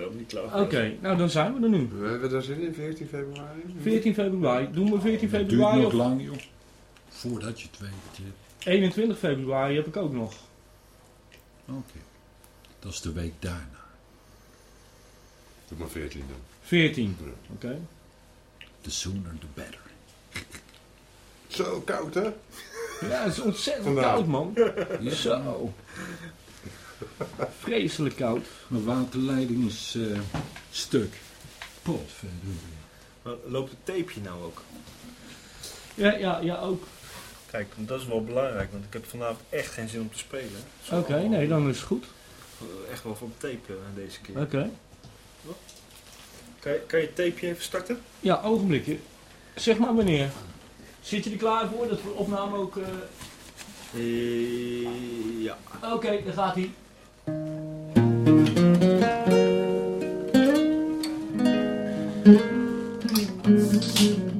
helemaal niet klaar. Oké, nou dan zijn we er nu. We hebben daar zin in, 14 februari. 14 februari. Doen we 14 Het duurt februari nog of lang, joh. Voordat je het weet. eh. 21 februari heb ik ook nog. Oké. Dat is de week daarna. Doe maar 14 dan. 14. Oké. The sooner the better. Zo koud, hè? Ja, het is ontzettend Vandaag. koud, man. Zo. Vreselijk koud. Mijn waterleiding is eh, stuk. Potverdorie. Maar loopt het tapeje nou ook? Ja, ja, ja, ook. Kijk, dat is wel belangrijk, want ik heb vanavond echt geen zin om te spelen. Oké, nee, dan is het goed. Echt wel van tape eh, deze keer. Oké. Kan, je, kan je het tapeje even starten? Ja, ogenblikje. Zeg maar wanneer. Zit je er klaar voor dat we opname ook... eh, ja. Oké, daar gaat hij. うん。う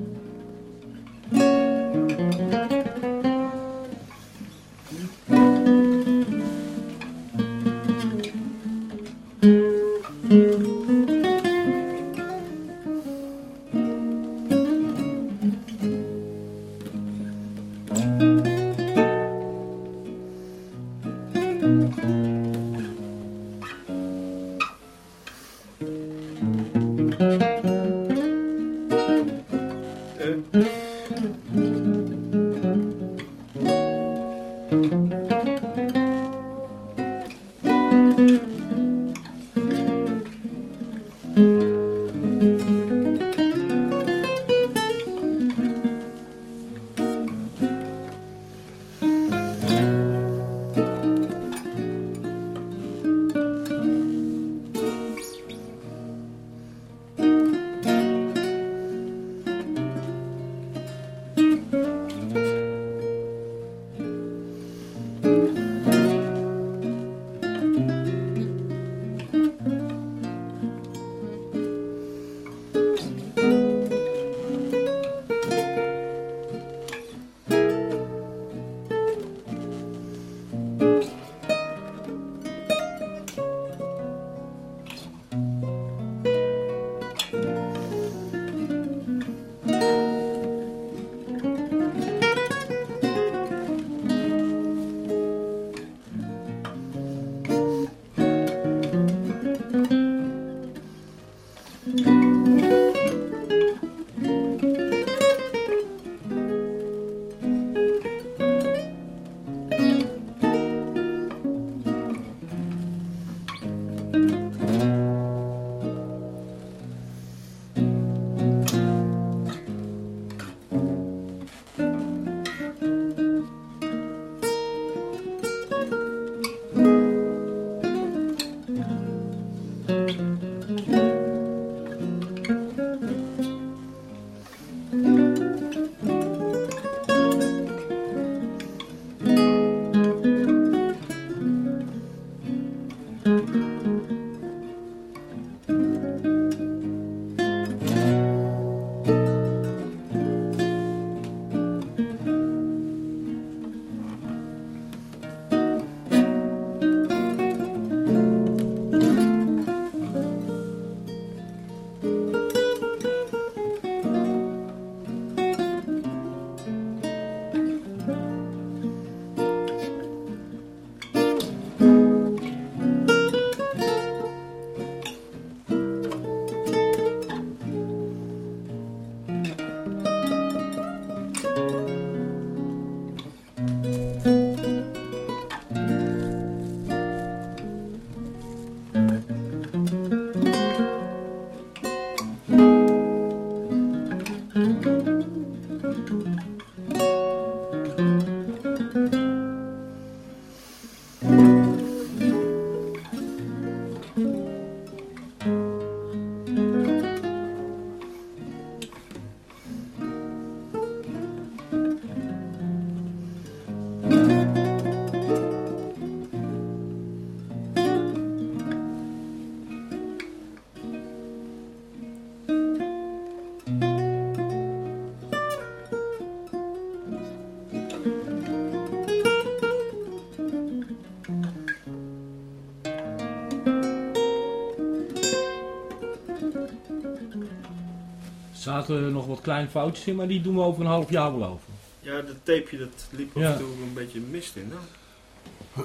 zaten nog wat kleine foutjes in, maar die doen we over een half jaar wel over. Ja, dat tapeje dat liep af en toe een beetje mist in. Nou,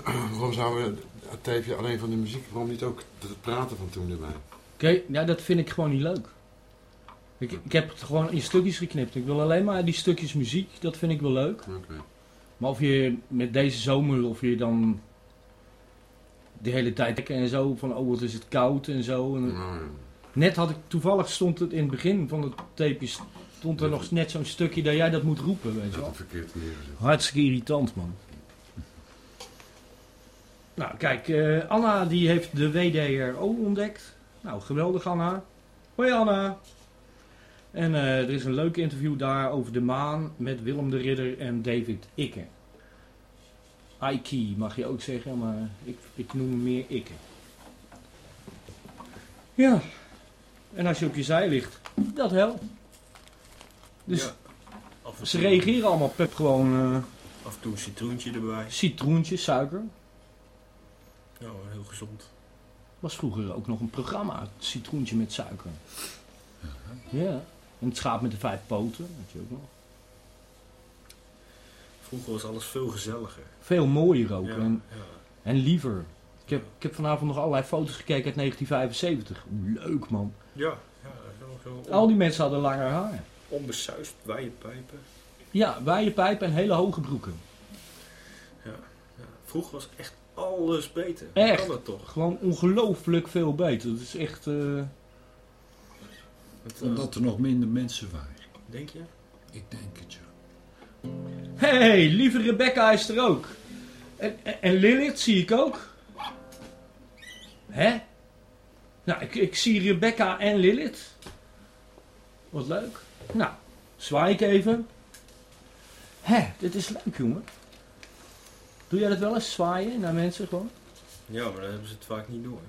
Waarom zouden we het tapeje alleen van de muziek, waarom niet ook het praten van toen erbij? Oké, ja, dat vind ik gewoon niet leuk. Ik, ik heb het gewoon in stukjes geknipt. Ik wil alleen maar die stukjes muziek, dat vind ik wel leuk. Oké. Maar of je met deze zomer, of je dan de hele tijd en zo, van oh wat is het koud en zo. En, Nou, ja. Net had ik, toevallig stond het in het begin van het tapeje, stond er nog net zo'n stukje dat jij dat moet roepen, weet je wel. verkeerd neergezet. Hartstikke irritant, man. Nou, kijk, eh, Anna die heeft de WDRO ontdekt. Nou, geweldig, Anna. Hoi, Anna. En eh, er is een leuk interview daar over de maan met Willem de Ridder en David Ikke. Ike mag je ook zeggen, maar ik, ik noem hem meer Ikke. Ja. En als je op je zij ligt, dat helpt. Dus ja. Ze reageren allemaal pep gewoon... eh, Af en toe een citroentje erbij. Citroentje, suiker. Ja, heel gezond. Was vroeger ook nog een programma. Citroentje met suiker. Ja. En het schaap met de vijf poten. Weet je ook nog. Vroeger was alles veel gezelliger. Veel mooier ook. Ja, En, ja. en liever. Ik heb, ik heb vanavond nog allerlei foto's gekeken uit 1975. Leuk man. Ja, ja zo, zo Al die mensen hadden langer haar. onbesuist, pijpen. Ja, pijp en hele hoge broeken. Ja. Vroeger was echt alles beter. Echt? Kan dat toch? Gewoon ongelooflijk veel beter. Dat is echt... eh, Het, eh, Omdat er nog minder mensen waren. Denk je? Ik denk het ja. hey, lieve Rebecca is er ook. En, en, en Lilith zie ik ook. Hè? Nou, ik, ik zie Rebecca en Lilith. Wat leuk. Nou, zwaai ik even. Hè, dit is leuk, jongen. Doe jij dat wel eens, zwaaien naar mensen gewoon? Ja, maar dan hebben ze het vaak niet door.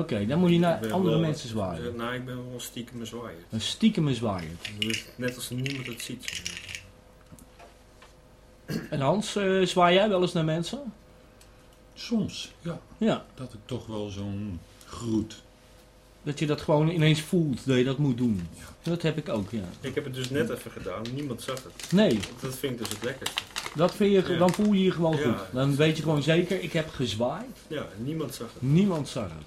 Oké, dan moet je naar andere wel- mensen zwaaien. Nou, ik ben wel stiekem een zwaaier. Een stiekem zwaaien. Dus Net als niemand het ziet. En Hans, eh, zwaai jij wel eens naar mensen? Soms, ja. Ja, Dat ik toch wel zo'n groet. Dat je dat gewoon ineens voelt dat je dat moet doen. Dat heb ik ook, ja. Ik heb het dus net even gedaan, niemand zag het. Nee, Dat vind ik dus het lekkerste. Dat vind je, Ja. dan voel je je gewoon Ja. goed. Dan weet je gewoon zeker, ik heb gezwaaid. Ja, niemand zag het. Niemand zag het.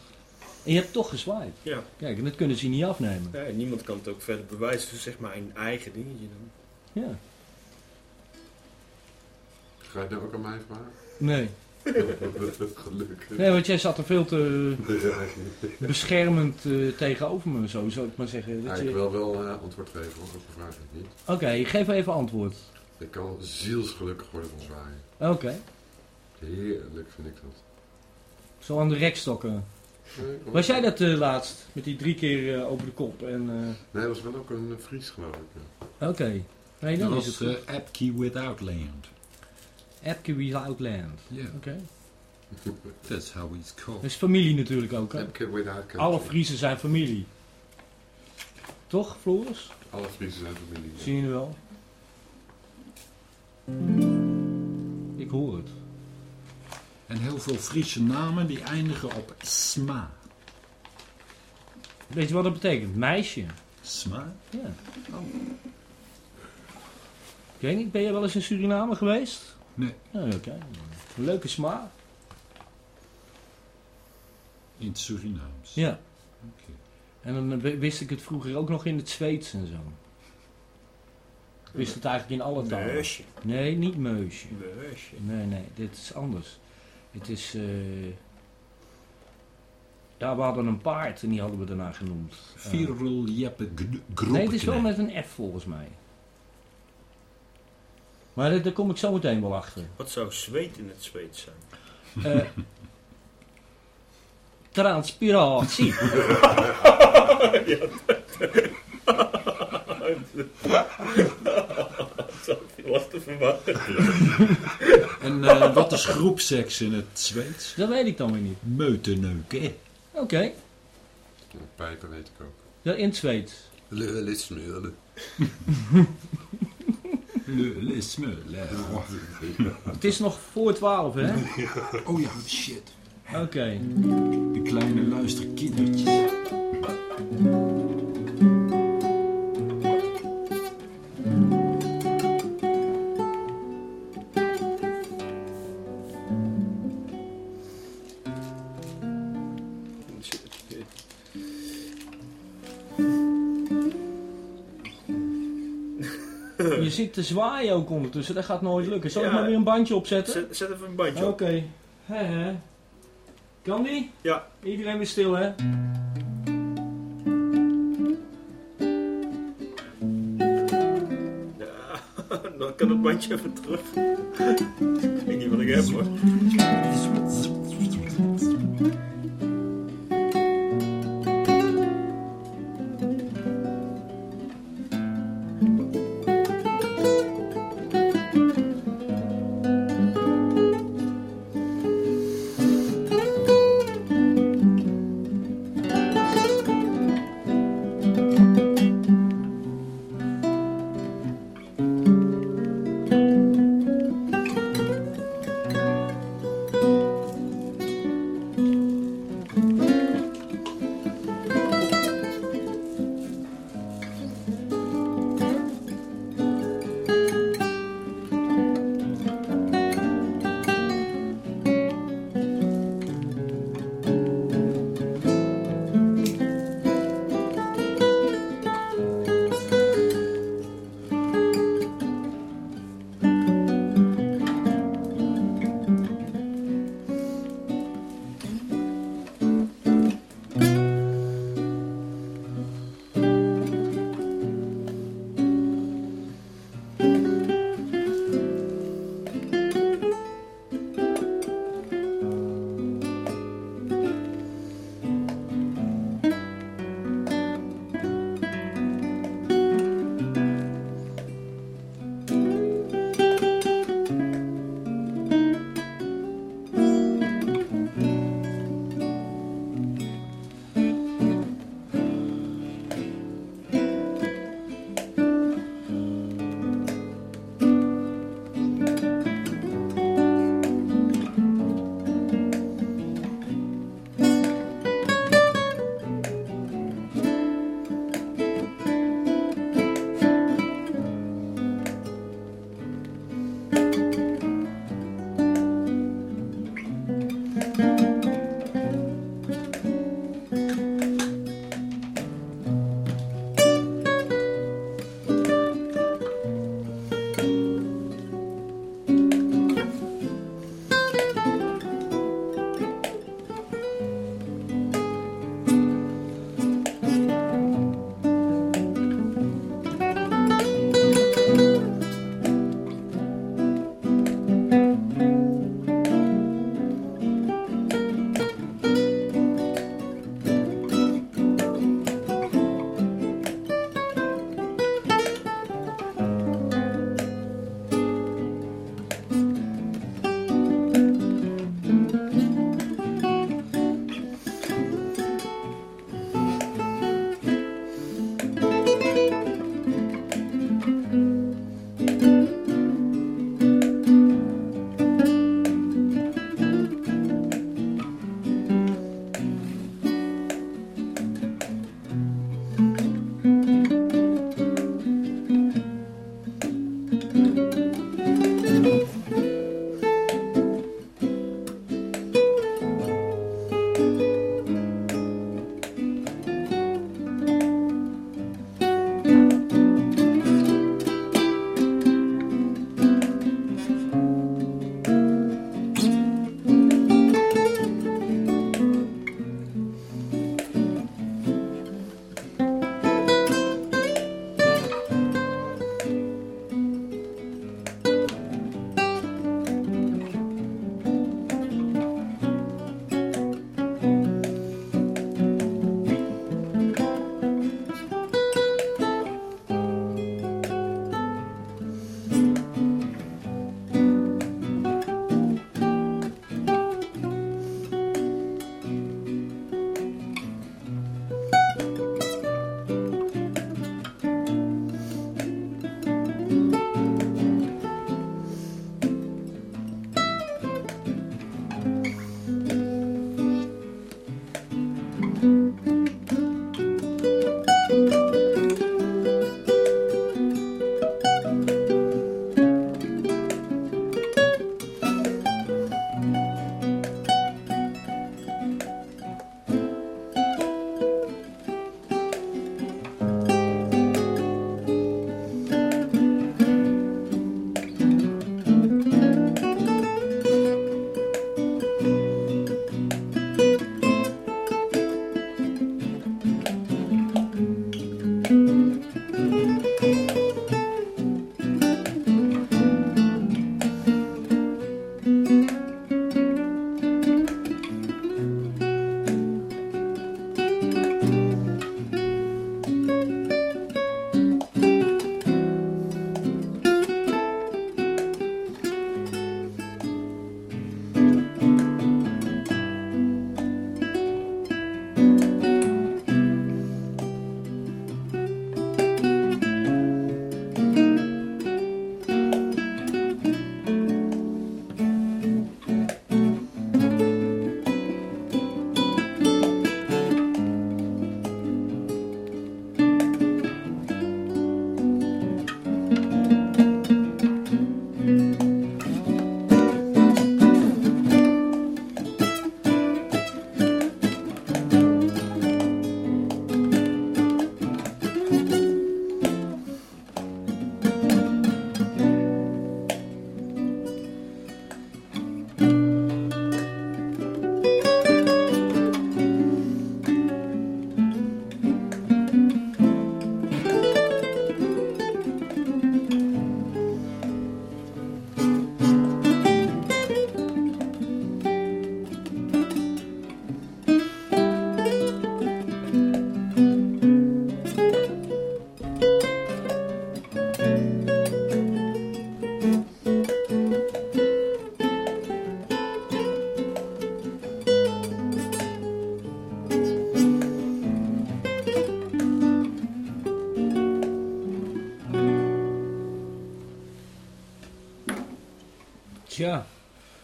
En je hebt toch gezwaaid. Ja, Kijk, en dat kunnen ze niet afnemen. ja niemand kan het ook verder bewijzen. Dus zeg maar een eigen dingetje doen. Ja. Ga je dat ook aan mij vragen? Nee. Gelukkig. Nee, want jij zat er veel te Ja, beschermend eh, tegenover me, zo zou ik maar zeggen. Dat ik je... wil wel eh, antwoord geven, hoor. op de vraag niet. Oké, geef even antwoord. Ik kan zielsgelukkig worden van zwaaien. Oké. Heerlijk vind ik dat. Zo aan de rekstokken. Nee. Was jij dat eh, laatst? Met die drie keer eh, over de kop en... eh, Nee, dat was wel ook een Fries, geloof ik. ja. Oké. Nee, Dat dan is was het uh, Apkey Without Land. Epke Without Land. Ja, Oké. that's how it's Dat called. is familie natuurlijk ook, hè? Without country. Alle Friesen zijn familie. Toch, Floris? Alle Friesen zijn familie. Zie je nu wel? Ik hoor het. En heel veel Friese namen die eindigen op sma. Weet je wat dat betekent? Meisje. Sma? Ja. Ik weet niet, ben je wel eens in Suriname geweest? Nee. Ja, oké. Een leuke sma. In het Surinaams. Ja. Oké. En dan w- wist ik het vroeger ook nog in het Zweeds en zo. Ik wist het eigenlijk in alle talen. Meusje. Nee, niet meusje. Meusje. Nee, nee, dit is anders. Het is... eh Ja, we hadden een paard en die hadden we daarna genoemd. Eh, Virul Jeppe Groep. nee, het is wel met een F volgens mij. Maar daar, daar kom ik zo meteen wel achter. Wat zou zweet in het Zweeds zijn? Eh transpiratie. Wat te verwachten. En eh, wat is groepseks in het Zweeds? Dat weet ik dan weer niet. Meuteneuken. Oké, Ja, pijpen weet ik ook. ja, in het Zweeds. Lullen. Lule, smullen. Het is nog voor 12, hè? Oh ja, shit. Oké. De kleine luisterkindertjes. Zit te zwaaien ook ondertussen, dat gaat nooit lukken. Zal ik maar weer een bandje opzetten? Zet, zet even een bandje Oké. Kan die? Ja. Iedereen weer stil, hè? Dan kan het bandje even terug. ik weet niet wat ik heb hoor.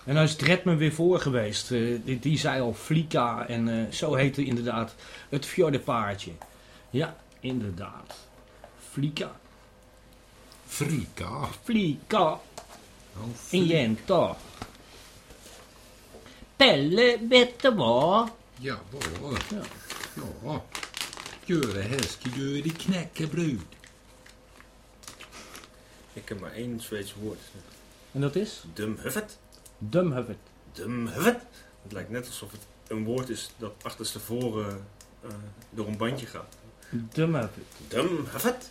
En dan is Dredman weer voor geweest. Eh, die, die zei al Flika en eh, zo heette inderdaad het fjordenpaardje. Ja, inderdaad. Flika. Frika. Flika. Oh, jenta. Pelle, vad? Ja, hoor. Ja. Ja. Göra häst, gör i knäckebrud. Ik heb maar één Zweeds woord. En dat is? Dumhuffet. Dumhuffet. Dumhuffet. Het lijkt net alsof het een woord is dat achterstevoren eh door een bandje gaat. Dumhuffet. Dumhuffet.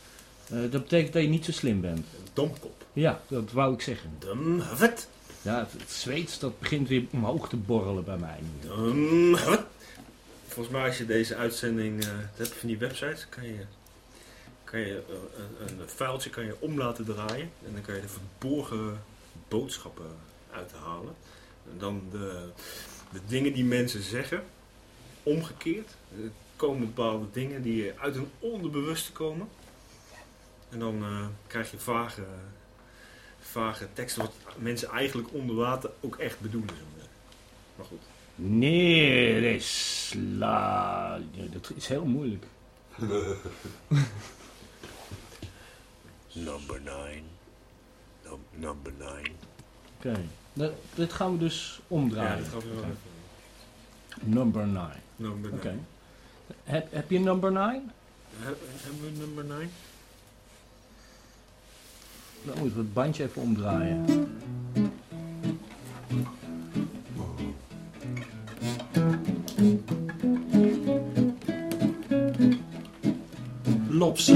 Eh, dat betekent dat je niet zo slim bent. Domkop. Ja, dat wou ik zeggen. Dumhuffet. Ja, het, Zweeds dat begint weer omhoog te borrelen bij mij. Dumhuffet. Volgens mij als je deze uitzending eh hebt van die websites, kan je, kan je een, een vuiltje kan je om laten draaien. En dan kan je de verborgen boodschappen uithalen. En dan de, de dingen die mensen zeggen, omgekeerd. Er komen bepaalde dingen die uit hun onderbewuste komen. En dan eh, krijg je vage, vage teksten wat mensen eigenlijk onder water ook echt bedoelen. zo. Maar goed. Neresla. Ja, dat is heel moeilijk. Number 9. number 9. Oké. Dat- Dit gaan we dus Ja, omdraaien. dat gaat wel Oké. even. Number 9. Number Oké. 9. Heb, heb je number 9? Heb- Hebben we number 9? Dan moeten we het bandje even omdraaien. Lopsy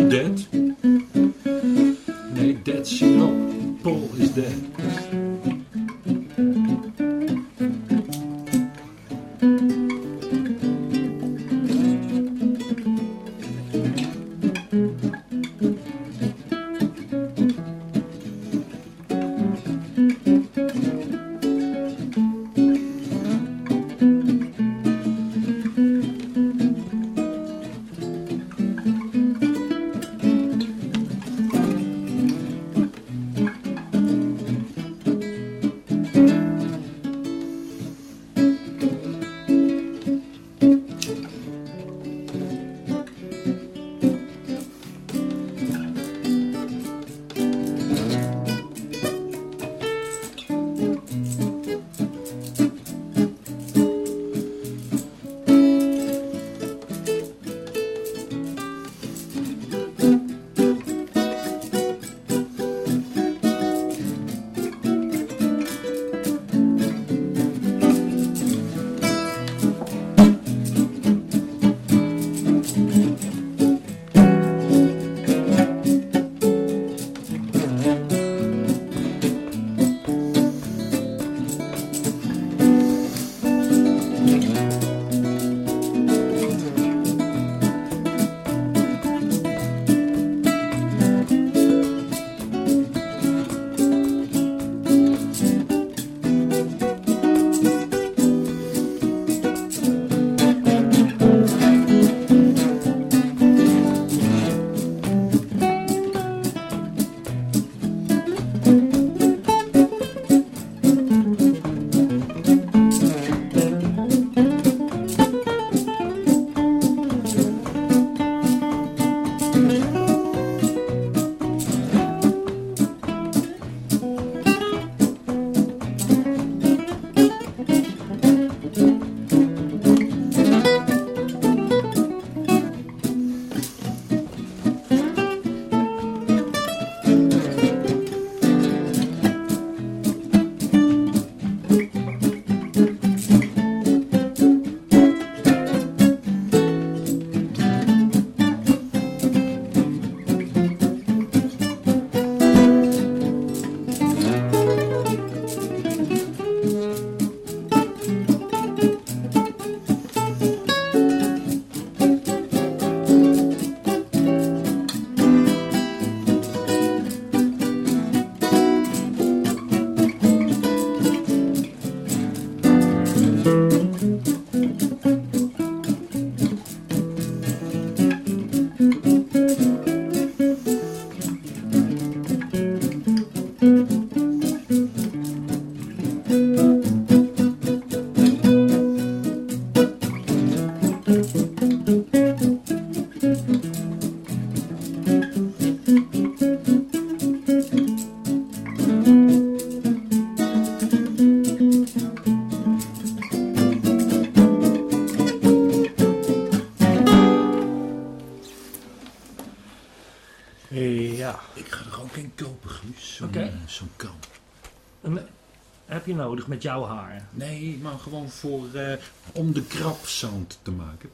heb je nodig met jouw haar? Nee, maar gewoon voor, eh, om de krabzand te maken.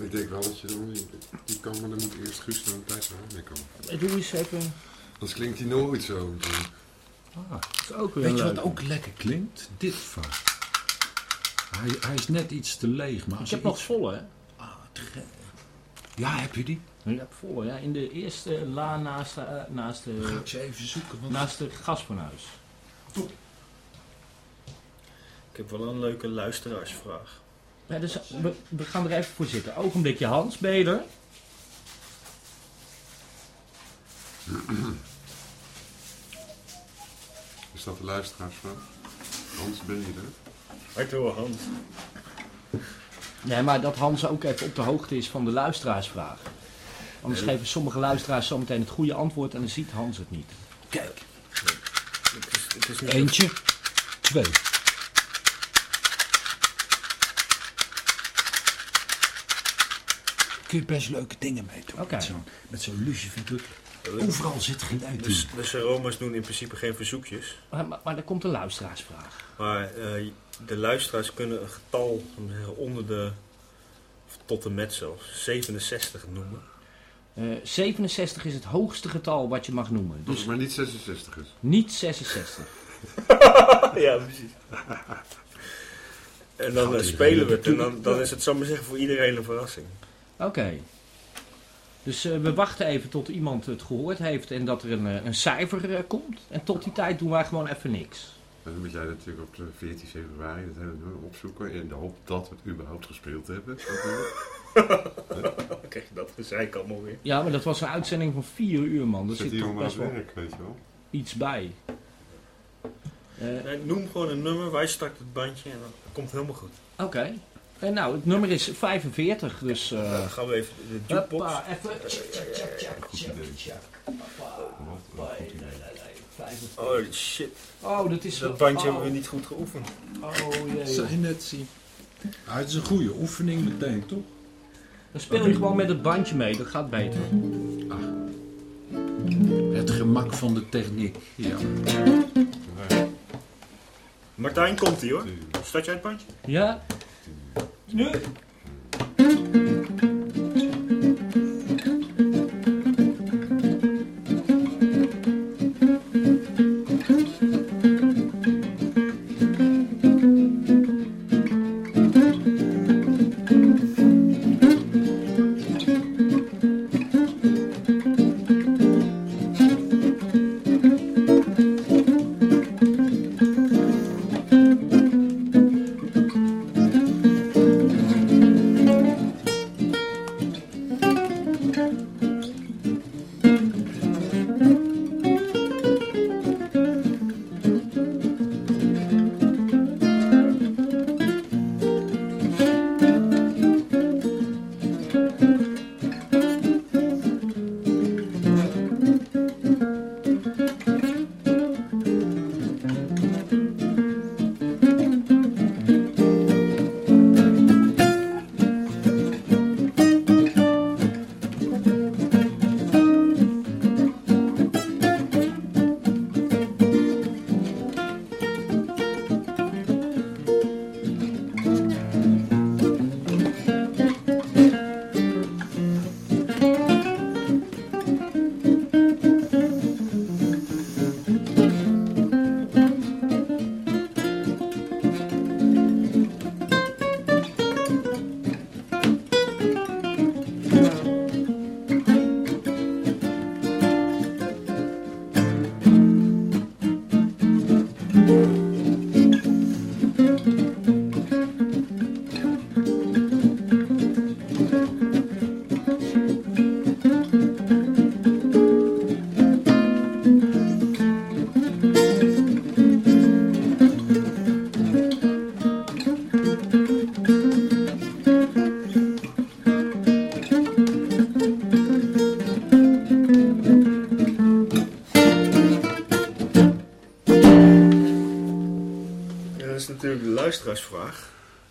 Ik denk wel dat je dan die, kan, maar dan moet eerst Guus naar een tijd naar mee komen. Eh, Doe eens even. Anders klinkt hij nooit zo. Ah, Dat is ook weer weet je wat ook lekker klinkt? Dit vaak. Hij, hij is net iets te leeg, maar Ik als heb je nog iets- volle, hè? Ah. Ja, heb je die? Ik heb volle, ja. In de eerste la naast de, eh, naast ga de, ik ze even zoeken. Want... naast de gasfornuis. Ik heb wel een leuke luisteraarsvraag. Ja, dus we, we gaan er even voor zitten. Ogenblikje Hans, ben je er? Is dat de luisteraarsvraag? Hans, ben je er? Hartelijk Hans. Nee, maar dat Hans ook even op de hoogte is van de luisteraarsvraag. Anders Nee. geven sommige luisteraars zometeen het goede antwoord en dan ziet Hans het niet. Kijk, Het is, het is niet eentje, twee. Kun je best leuke dingen mee doen. Met zo'n met zo'n lucifer. Overal zit geluid in. Dus de Seroma's doen in principe geen verzoekjes. Maar, maar, maar er komt een luisteraarsvraag. Maar eh, de luisteraars kunnen een getal zeggen, onder de, of tot en met zelfs, 67 noemen. Eh, 67 is het hoogste getal wat je mag noemen. Dus Dus maar niet 66 is. niet 66. ja, precies. En dan eh, spelen we het en dan, dan is het, zal ik maar zeggen, voor iedereen een verrassing. Oké. Dus eh, we wachten even tot iemand het gehoord heeft en dat er een, eh, een cijfer eh, komt. En tot die tijd doen wij gewoon even niks. En dan moet jij natuurlijk op de 14 februari dat hele nummer opzoeken in de hoop dat we het überhaupt gespeeld hebben. Dan krijg je dat gezeik allemaal weer. Ja, maar dat was een uitzending van 4 uur, man. Daar Zit zit toch best wel werk, weet je wel. iets bij. Eh, Nee, noem gewoon een nummer, wij starten het bandje en dan komt het helemaal goed. Oké. En nou, het nummer is 45, dus... eh dan gaan we even de jukebox. hoppa, even... Tjak, tjak, tjak, tjak, Goed tjak, idee. tjak. Hoppa. Wat een Nee, goed nee, idee. nee, nee, 45. Oh shit, Oh, dat is... dat bandje oh, hebben we niet goed geoefend. Oh jee. Zou je net zien. Ah, het is een goede oefening meteen, toch? Dan speel je gewoon met het bandje mee, dat gaat beter. Het gemak van de techniek. Ja. Martijn, komt ie hoor. Start jij het bandje? Ja? Nu?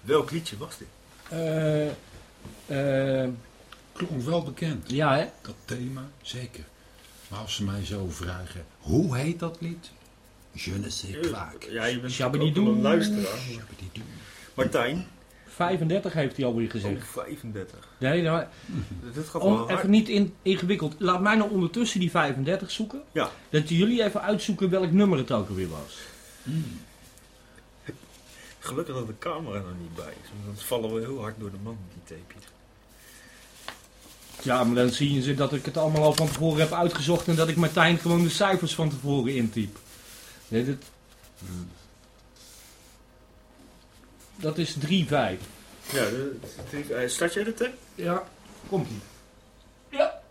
Welk liedje was dit? Eh, eh, Klonk wel bekend. ja, hè? Dat thema, zeker. Maar als ze mij zo vragen, hoe heet dat lied? Je ne sais kwaak. Ja, je bent een luisteraar. Martijn, 35 heeft hij alweer oh, gezegd. 35. Nee, nou, Dit gaat wel om even niet in, ingewikkeld. Laat mij nou ondertussen die 35 zoeken. Ja. Dat jullie even uitzoeken welk nummer het ook alweer was. Gelukkig dat de camera er niet bij is. Want dan vallen we heel hard door de man, die tapejes. Ja, maar dan zien ze dat ik het allemaal al van tevoren heb uitgezocht en dat ik Martijn gewoon de cijfers van tevoren intyp. Nee, dat... Dat is 3-5. Ja, de, de, start jij de tape? Ja, komt ie. Ja.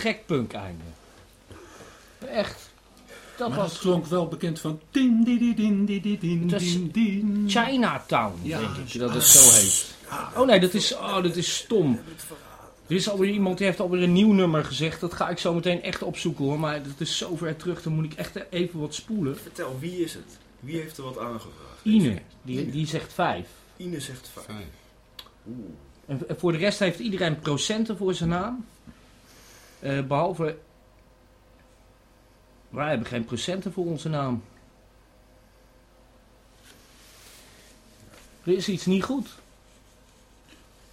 Gek punk einde. Echt. Dat maar was het klonk wel bekend van... Din, di, di, din, di, di, din, Het is din, din. Chinatown, Ja. denk ik, dat het zo heet. Oh nee, dat is, oh, dat is stom. Er is alweer iemand die heeft alweer een nieuw nummer gezegd. Dat ga ik zo meteen echt opzoeken hoor. Maar dat is zo ver terug, dan moet ik echt even wat spoelen. Vertel, wie is het? Wie heeft er wat aangevraagd? Ine, die, die zegt 5. Ine zegt vijf. Vijf. Oeh. En en voor de rest heeft iedereen procenten voor zijn naam. Eh, behalve. Wij hebben geen procenten voor onze naam. Er is iets niet goed.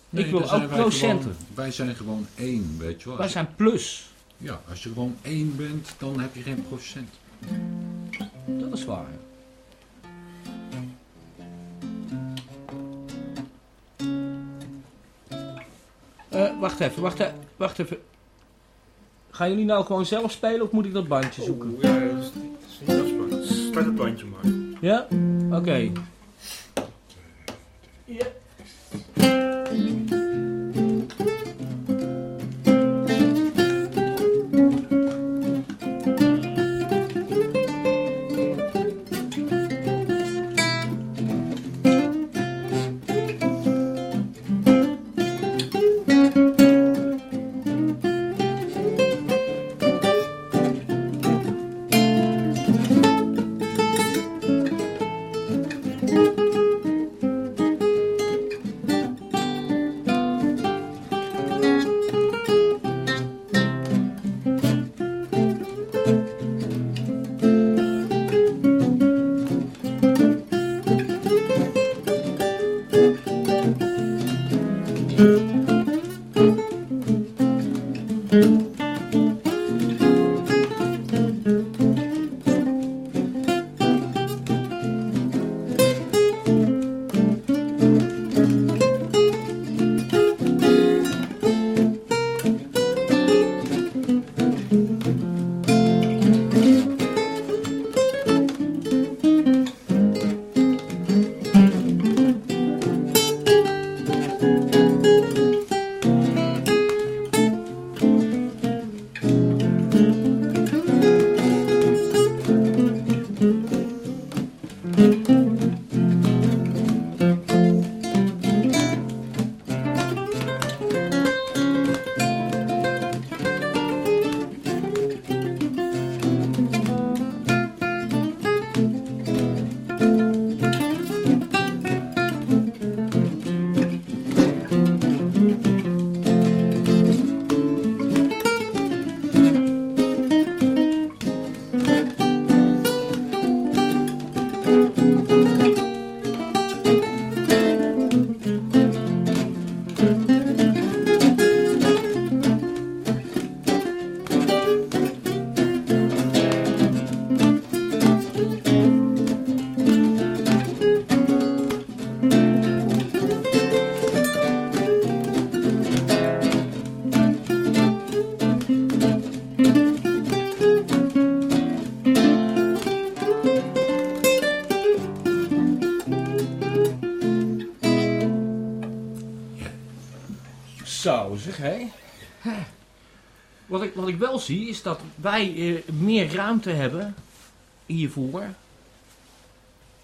Nee, ik wil ook wij procenten. gewoon- wij zijn gewoon één, weet je wel. Wij zijn plus. Ja, als je gewoon één bent, dan heb je geen procent. Dat is waar. Eh, wacht even, wacht, e- wacht even. Gaan jullie nou gewoon zelf spelen of moet ik dat bandje zoeken? Oeh, ja, dat is, dat is niet. Start het bandje maar. Ja? Oké. Ja. Zie is dat wij eh, meer ruimte hebben hiervoor.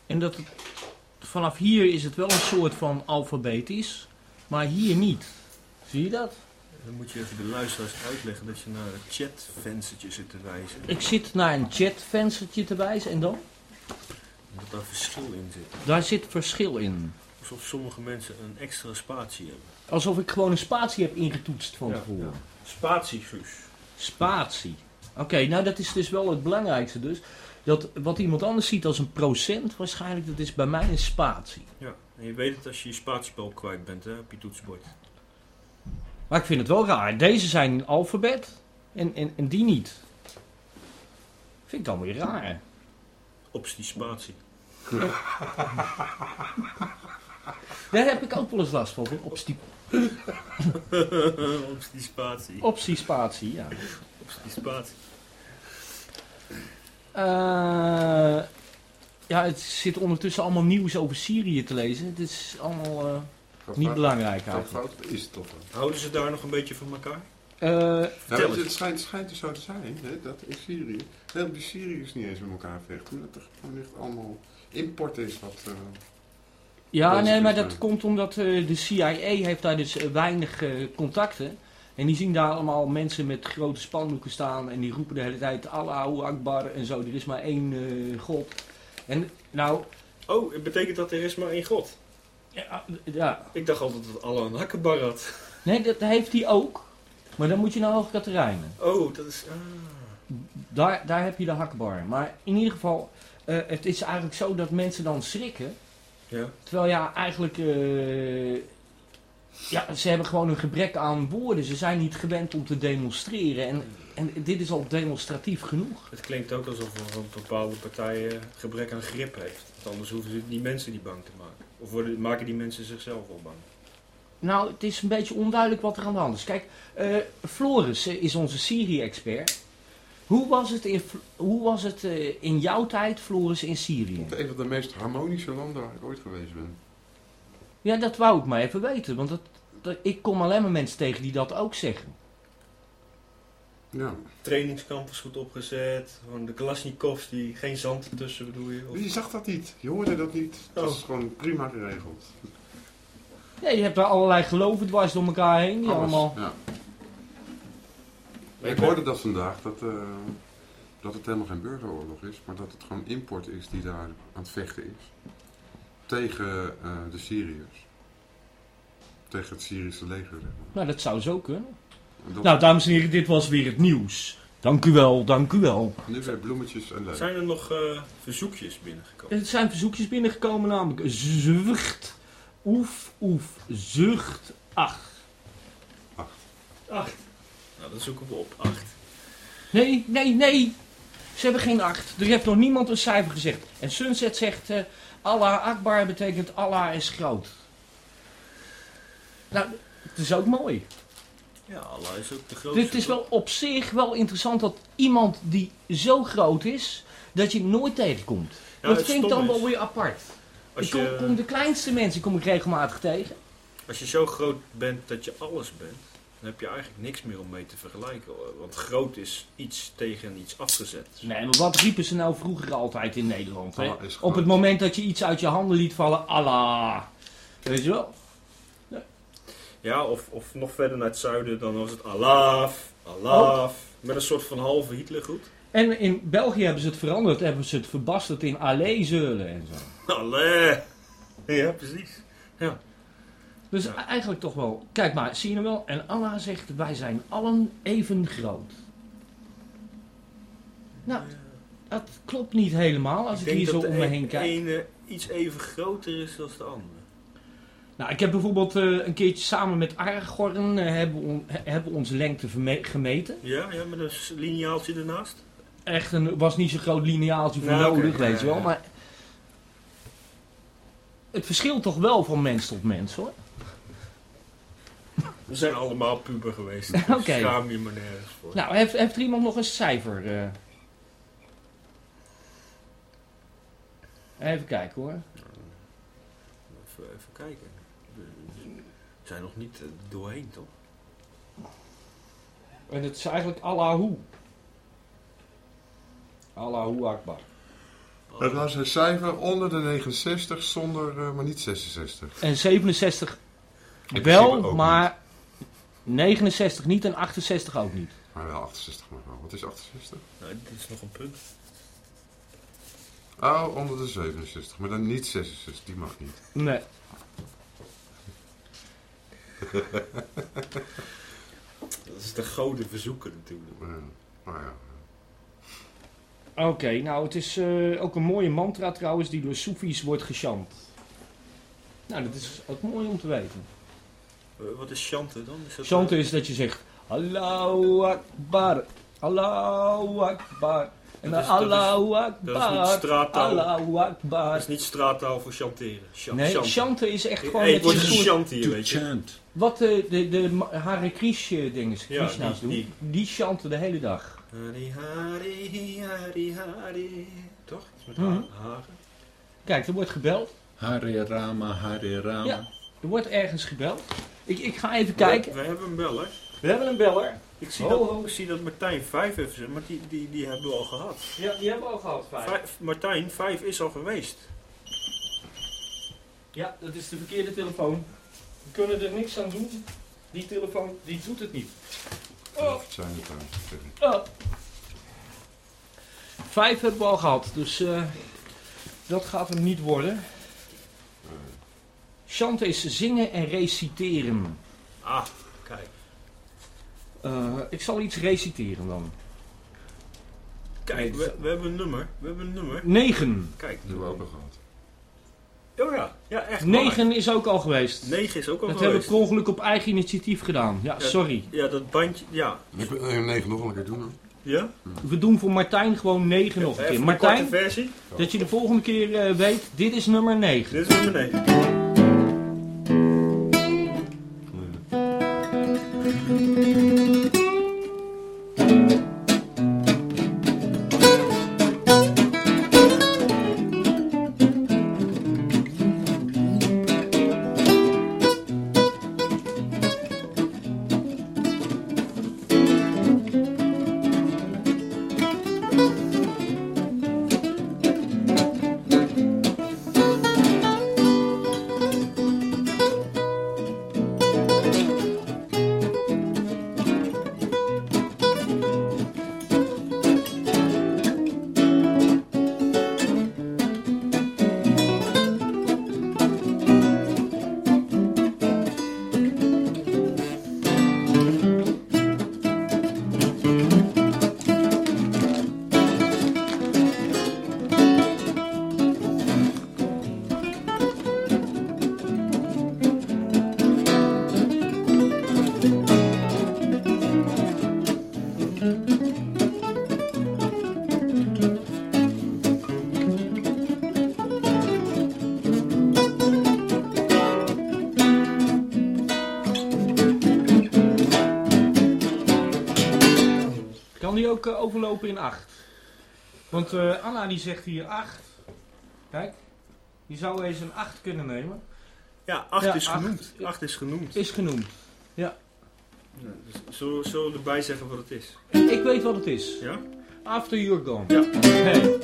En dat het, vanaf hier is het wel een soort van alfabetisch, maar hier niet. Zie je dat? Dan moet je even de luisteraars uitleggen dat je naar het chatvenstertje zit te wijzen. Ik zit naar een chatvenstertje te wijzen en dan? En dat daar verschil in zit. Daar zit verschil in. Alsof sommige mensen een extra spatie hebben. Alsof ik gewoon een spatie heb ingetoetst van Ja, tevoren. Guus. Spatie. Oké, nou dat is dus wel het belangrijkste dus. Dat wat iemand anders ziet als een procent, waarschijnlijk, dat is bij mij een spatie. Ja, en je weet het als je je spatiespel kwijt bent hè, op je toetsenbord. Maar ik vind het wel raar. Deze zijn in alfabet en, en, en die niet. Vind ik dan weer raar. Obstipatie. Daar heb ik ook wel eens last van. Obstipatie. obstispatie, ja. Obstipatie. Eh, ja, het zit ondertussen allemaal nieuws over Syrië te lezen. Het is allemaal eh, niet belangrijk eigenlijk. fout is het toch wel. Houden ze daar nog een beetje van elkaar? Eh, Nou, het, schijnt, het schijnt dus zo te zijn hè, dat in Syrië, heel die Syriërs niet eens met elkaar vechten. Dat er gewoon echt allemaal import is wat... eh, Ja, nee, maar toestanden. dat komt omdat eh, de CIA heeft daar dus eh, weinig eh, contacten. En die zien daar allemaal mensen met grote spandoeken staan. En die roepen de hele tijd Allahu Akbar en zo. Er is maar één eh, God. En nou, Oh, het betekent dat er is maar één God. ja, ja. Ik dacht altijd dat Allah een hakkenbar had. Nee, dat heeft hij ook. Maar dan moet je naar Hoog Katerijnen. Oh, dat is... Ah. Daar, daar heb je de hakbar. Maar in ieder geval, eh, het is eigenlijk zo dat mensen dan schrikken. Ja. Terwijl ja, eigenlijk... eh, ja, ze hebben gewoon een gebrek aan woorden. Ze zijn niet gewend om te demonstreren. En, en dit is al demonstratief genoeg. Het klinkt ook alsof een bepaalde partij eh, gebrek aan grip heeft. Want anders hoeven ze die mensen niet bang te maken. Of worden, maken die mensen zichzelf wel bang. Nou, het is een beetje onduidelijk wat er aan de hand is. Kijk, eh, Floris is onze Syrië-expert. Hoe was het, in, hoe was het eh, in jouw tijd, Floris, in Syrië? Het een van de meest harmonische landen waar ik ooit geweest ben. Ja, dat wou ik maar even weten. Want dat, dat- ik kom alleen maar mensen tegen die dat ook zeggen. Ja. Trainingskamp is goed opgezet. Gewoon de Kalashnikovs die geen zand ertussen bedoel je. Of- Wie zag dat niet? Je hoorde dat niet. Dat Oh. is gewoon prima geregeld. Ja, je hebt daar allerlei geloven dwars door elkaar heen. Die Alles, allemaal... Ja. Ik hoorde dat vandaag, dat, eh, dat het helemaal geen burgeroorlog is, maar dat het gewoon import is die daar aan het vechten is. Tegen eh, de Syriërs. Tegen het Syrische leger, zeg maar. Nou, dat zou zo kunnen. Dat- Nou, dames en heren, dit was weer het nieuws. Dank u wel, dank u wel. Nu weer bloemetjes en leuk. Zijn er nog eh, verzoekjes binnengekomen? Er zijn verzoekjes binnengekomen, namelijk zucht, oef, oef, zucht, ach. Acht. Acht. Nou, dan zoeken we op 8. Nee, nee, nee. Ze hebben geen acht. Er heeft nog niemand een cijfer gezegd. En Sunset zegt, eh, Allah Akbar betekent Allah is groot. Nou, het is ook mooi. Ja, Allah is ook de grootste. Dit is wel op zich wel interessant dat iemand die zo groot is, dat je nooit tegenkomt. Ja, dat het vind ik stom dan is, wel weer apart. Als ik kom, je, kom de kleinste mensen kom ik regelmatig tegen. als je zo groot bent dat je alles bent, dan heb je eigenlijk niks meer om mee te vergelijken. Want groot is iets tegen iets afgezet. Nee, maar wat riepen ze nou vroeger altijd in Nederland? Hè? Is Op het moment dat je iets uit je handen liet vallen, Allah. Weet je wel? Ja, of, of nog verder naar het zuiden, dan was het Allah, Allah. Met een soort van halve Hitlergroet. En in België hebben ze het veranderd, hebben ze het verbasterd in Allee-zeulen en zo. Allah. Ja, precies. Ja. Dus Ja. eigenlijk toch wel, kijk maar, zie je nou wel? En Allah zegt, wij zijn allen even groot. Nou, dat klopt niet helemaal als ik, hier zo dat om de me een- heen kijk. ene iets even groter is dan de andere. Nou, ik heb bijvoorbeeld eh, een keertje samen met Aragorn eh, hebben, we on- hebben onze lengte gemeten. Ja, ja, met een lineaaltje ernaast. Echt een, was niet zo'n groot lineaaltje voor Nou, nodig, weet je wel. Maar het verschilt toch wel van mens tot mens hoor. We zijn allemaal puber geweest. Dus Oké. Schaam je maar nergens voor. Nou, heeft, heeft er iemand nog een cijfer? eh? Even kijken hoor. Even, even kijken. We zijn nog niet eh, doorheen, toch? En het is eigenlijk Allahu. Allahu Akbar. Het was een cijfer onder de 69, zonder, eh, maar niet 66. En 67 In principe wel, maar 69 niet en 68 ook niet. Maar wel 68 maar wel. Wat is 68? Nou, dit is nog een punt. Oh, onder de 67. Maar dan niet 66, die mag niet. Nee. Dat is de goden verzoeken natuurlijk. Ja. Maar ja. Oké, nou het is eh, ook een mooie mantra trouwens die door Soefies wordt gechant. Nou, dat is ook mooi om te weten. Eh, wat is Chante dan? Is dat, Chanten eh, is dat je zegt Allahu Akbar, Allahu Akbar. En dan Dat is- dat is- Allahu dat niet Akbar, straattaal. Allahu Dat Akbar. is niet straattaal voor chanteren. Chant, Nee, chanten. chanten is echt gewoon Hey, dat het je wordt een hier, weet je. chant. Wat de, de, de Hare Krishna dingen, Ja, Krishna's die- doen, die chanten de hele dag. Hari, hari, hari, hari. Toch? Dat is met Mhm. ha- haren. Kijk, er wordt gebeld. Hare Rama, Hare Rama. Ja. Er wordt ergens gebeld. Ik, ik ga even kijken. we hebben een beller. We hebben een beller. Ik zie, Ho, dat, ho. ik zie dat Martijn 5 heeft gezegd, maar die, die, die hebben we al gehad. Ja, die hebben we al gehad, vijf. Vijf, Martijn 5 is al geweest. Ja, dat is de verkeerde telefoon. We kunnen er niks aan doen. Die telefoon, die doet het niet. Ik. Oh. Vijf hebben we al gehad, dus eh, dat gaat hem niet worden. Chanten is zingen en reciteren. Ah, kijk. Eh, ik zal iets reciteren dan. Kijk, we, we hebben een nummer. We hebben een nummer. Negen. Kijk. Dat hebben we ook al gehad. Oh ja, ja echt. Negen is ook al geweest. 9 is ook al Dat hebben we geweest. per ongeluk op eigen initiatief gedaan. Ja, Ja. sorry. Ja, dat bandje, ja. Ik wil eh, negen nog wel een keer doen. hoor. Ja? We doen voor Martijn gewoon negen nog een keer. Martijn, versie. dat je de volgende keer eh, weet, dit is nummer 9. Dit is nummer 9. Eh, overlopen in 8? Want eh, Anna die zegt hier 8. Kijk, die zou eens een 8 kunnen nemen. Ja, 8 Ja, is acht. genoemd. 8 is genoemd. Is genoemd. Ja, dus zullen, zullen we erbij zeggen wat het is? Ik weet wat het is. Ja? After you're gone. Ja. Hey.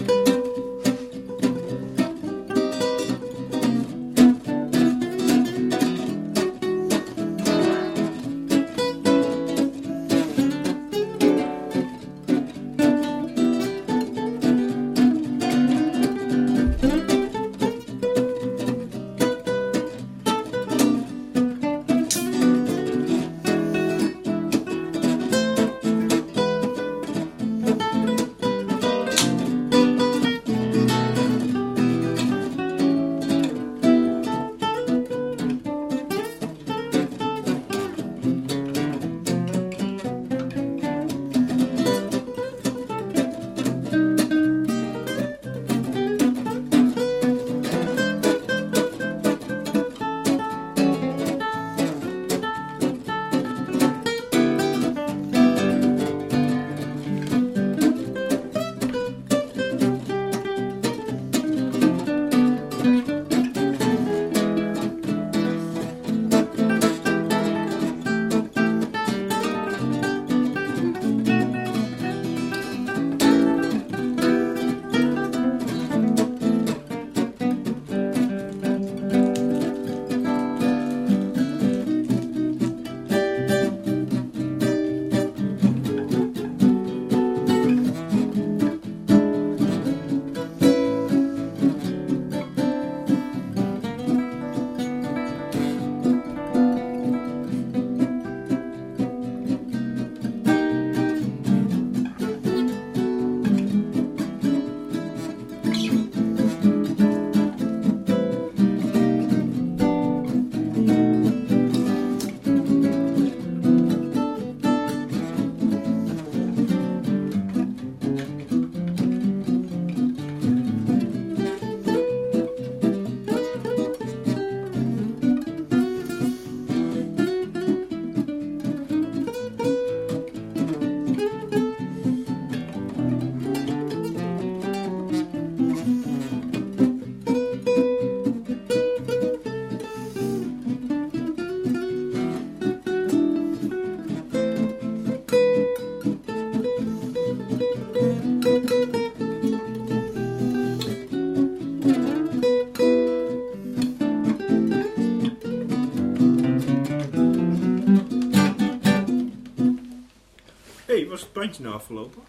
Was het bandje nou afgelopen?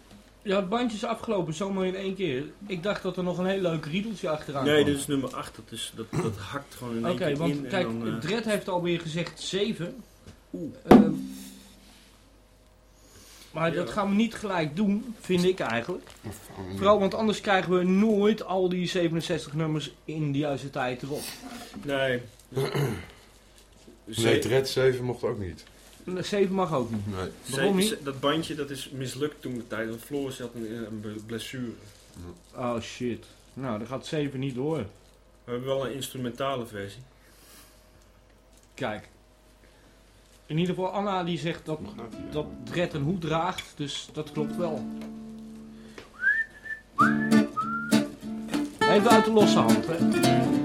Ja, het bandje is afgelopen, zomaar in één keer. Ik dacht dat er nog een heel leuk riedeltje achteraan Nee, kwam. dit is nummer 8. Dat, is, dat, dat hakt gewoon in één Oké, keer want in. kijk, dan, eh, Dred heeft alweer gezegd 7. Oeh. maar dat gaan we niet gelijk doen, vind ik eigenlijk. Of, oh, Vooral, want anders krijgen we nooit al die 67 nummers in de juiste tijd erop. nee. Nee, Dread 7 mocht ook niet. 7 mag ook niet. Nee. Waarom niet? Dat bandje dat is mislukt toen de tijd. Want Floris had een, een blessure. Oh shit. Nou, dan gaat 7 niet door. We hebben wel een instrumentale versie. Kijk. In ieder geval, Anna die zegt dat, dat Dred een hoed draagt, dus dat klopt wel. Even uit de losse hand, hè.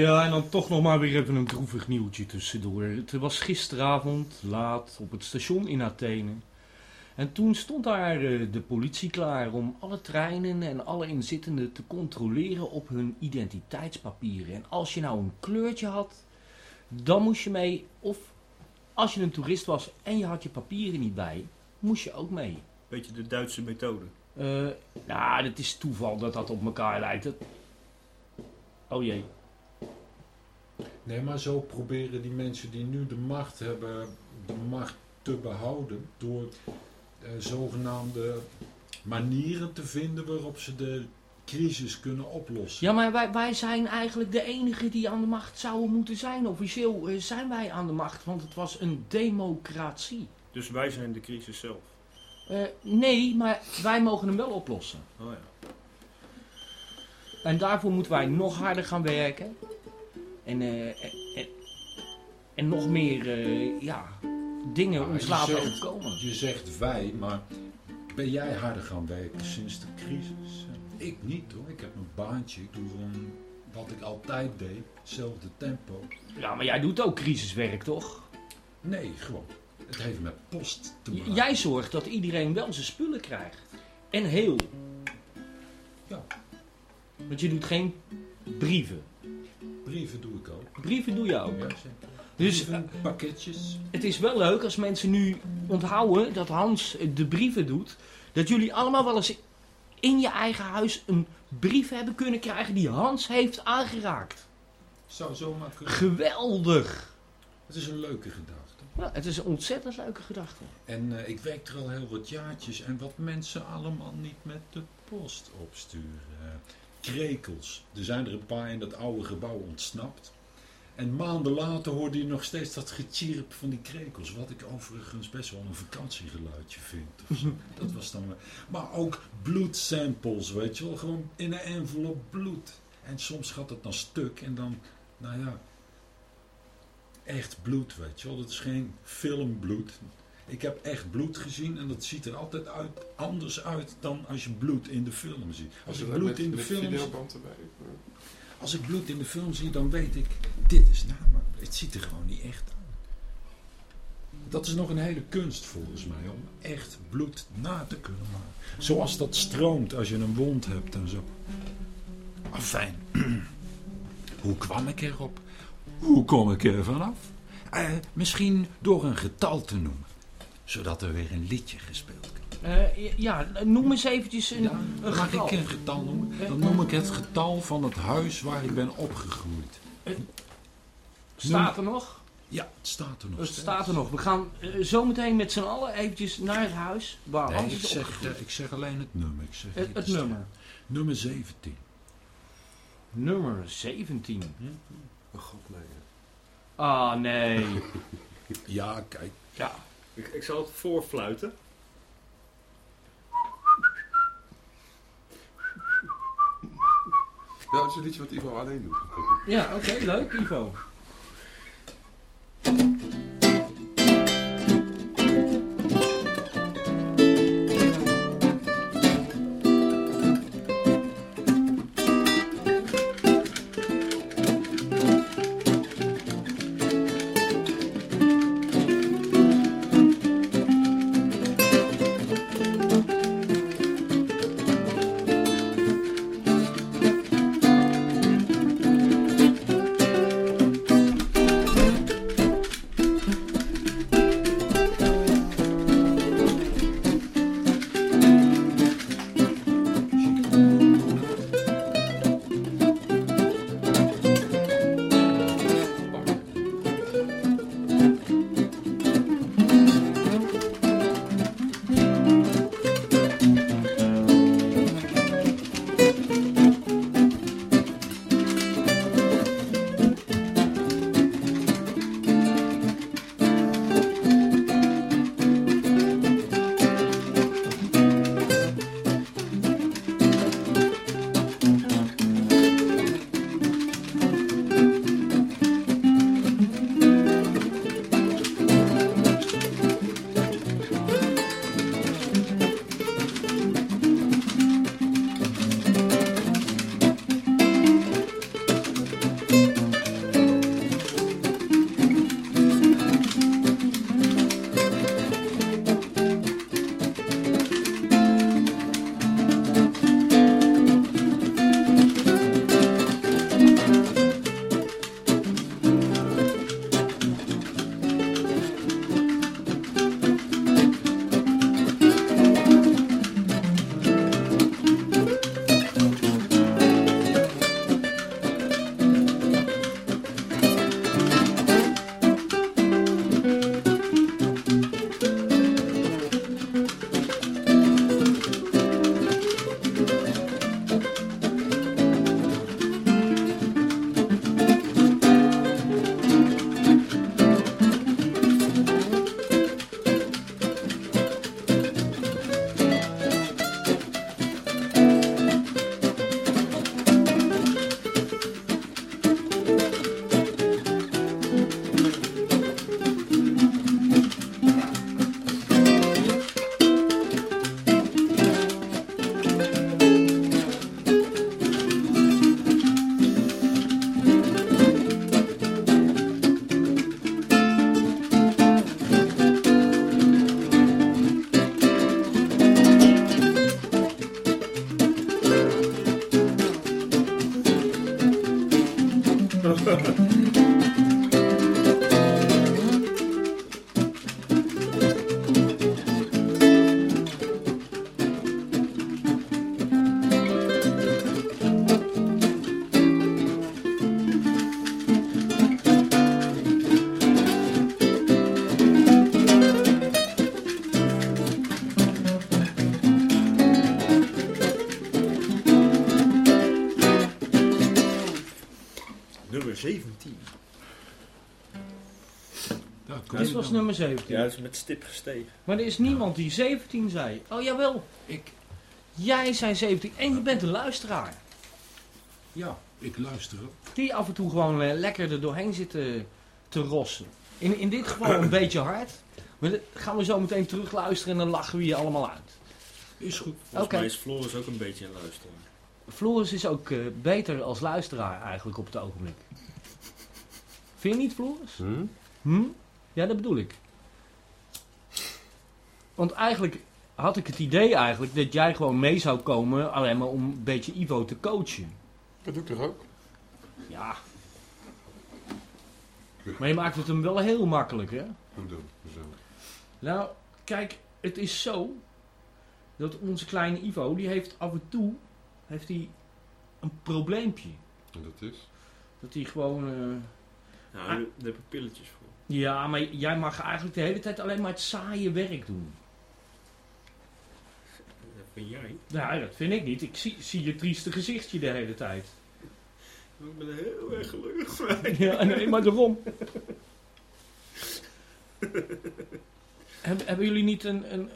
Ja, en dan toch nog maar weer even een droevig nieuwtje tussendoor. Het was gisteravond laat op het station in Athene. En toen stond daar eh, de politie klaar om alle treinen en alle inzittenden te controleren op hun identiteitspapieren. En als je nou een kleurtje had, dan moest je mee. Of als je een toerist was en je had je papieren niet bij, moest je ook mee. Beetje de Duitse methode. Eh, nou, het is toeval dat dat op elkaar lijkt. Oh jee. Nee, maar zo proberen die mensen die nu de macht hebben, de macht te behouden door eh, zogenaamde manieren te vinden waarop ze de crisis kunnen oplossen. Ja, maar wij, wij zijn eigenlijk de enige die aan de macht zouden moeten zijn. Officieel eh, zijn wij aan de macht, want het was een democratie. Dus wij zijn de crisis zelf. Eh, nee, maar wij mogen hem wel oplossen. Oh ja. En daarvoor moeten wij nog harder gaan werken. En, eh, en, en, nog meer eh, ja, dingen ons je laten overkomen. Je zegt wij, maar ben jij harder gaan werken sinds de crisis? Ik niet hoor, ik heb een baantje, ik doe gewoon wat ik altijd deed, hetzelfde tempo. Ja, maar jij doet ook crisiswerk, toch? Nee, gewoon. Het heeft met post te J- maken. Jij zorgt dat iedereen wel zijn spullen krijgt. En heel. Ja. Want je doet geen brieven. Brieven doe ik ook. Brieven doe je ook. Ja, zeker. Dus Brieven, pakketjes. het is wel leuk als mensen nu onthouden dat Hans de brieven doet. Dat jullie allemaal wel eens in je eigen huis een brief hebben kunnen krijgen die Hans heeft aangeraakt. Zou zomaar kunnen. Geweldig! Het is een leuke gedachte. Ja, het is een ontzettend leuke gedachte. En eh, ik werk er al heel wat jaartjes en wat mensen allemaal niet met de post opsturen. Krekels. Er zijn er een paar in dat oude gebouw ontsnapt. En maanden later hoorde je nog steeds dat getjirp van die krekels. Wat ik overigens best wel een vakantiegeluidje vind. Dat was dan Maar ook bloedsamples, weet je wel. Gewoon in een envelop bloed. En soms gaat het dan stuk en dan, nou ja, echt bloed, weet je wel. Dat is geen filmbloed. Ik heb echt bloed gezien en dat ziet er altijd uit, anders uit dan als je bloed in de film ziet. Als ik bloed met, in de film zie, als ik bloed in de film zie, dan weet ik, dit is namelijk, het ziet er gewoon niet echt uit. Dat is nog een hele kunst volgens mij, om echt bloed na te kunnen maken. Zoals dat stroomt als je een wond hebt en zo. Afijn. Hoe kwam ik erop? Hoe kom ik er vanaf? Eh, misschien door een getal te noemen. Zodat er weer een liedje gespeeld kan. Eh, ja, noem eens eventjes een, Ja, een mag getal. ik een getal noemen? Dan noem ik het getal van het huis waar ik ben opgegroeid. Staat er nog? Ja, het staat er nog Het steeds. staat er nog. We gaan eh, zo meteen met z'n allen eventjes naar het huis waar Nee, Hans ik is zeg, opgegroeid. eh, ik zeg alleen het nummer. Ik zeg Het, het nummer. Nummer 17. Nummer 17. Oh god, nee. Ah, nee. Ja, kijk. ja. Ik, ik zal het voorfluiten. Ja, dat is een liedje wat Ivo alleen doet. Ja, oké, leuk, Ivo. Was nummer 17. Ja, dat is met stip gestegen. Maar er is niemand die 17 zei. Oh jawel, Ik, jij zei 17 en je bent een luisteraar. ja, ik luister. Die af en toe gewoon eh, lekker er doorheen zit te, te rossen. In, in dit geval een beetje hard. Maar dat gaan we zo meteen terug luisteren en dan lachen we je allemaal uit. Is goed. Volgens Oké. mij is Floris ook een beetje een luisteraar. Floris is ook eh, beter als luisteraar eigenlijk op het ogenblik. Vind je niet, Floris? Hm? Hm? Ja, dat bedoel ik. Want eigenlijk had ik het idee eigenlijk dat jij gewoon mee zou komen alleen maar om een beetje Ivo te coachen. Dat doe ik toch ook? Ja. Maar je maakt het hem wel heel makkelijk, hè? Hoe dan? Zo. Nou, kijk, het is zo dat onze kleine Ivo, die heeft af en toe heeft hij een probleempje. En dat is? Dat hij gewoon... eh, Nou, daar heb ik pilletjes voor. Ja, maar jij mag eigenlijk de hele tijd alleen maar het saaie werk doen. Dat ben jij. Nou, dat vind ik niet. Ik zie, zie je trieste gezichtje de hele tijd. Ik ben heel erg gelukkig. Ja, nee, maar daarom. Hebben, hebben jullie niet een, een,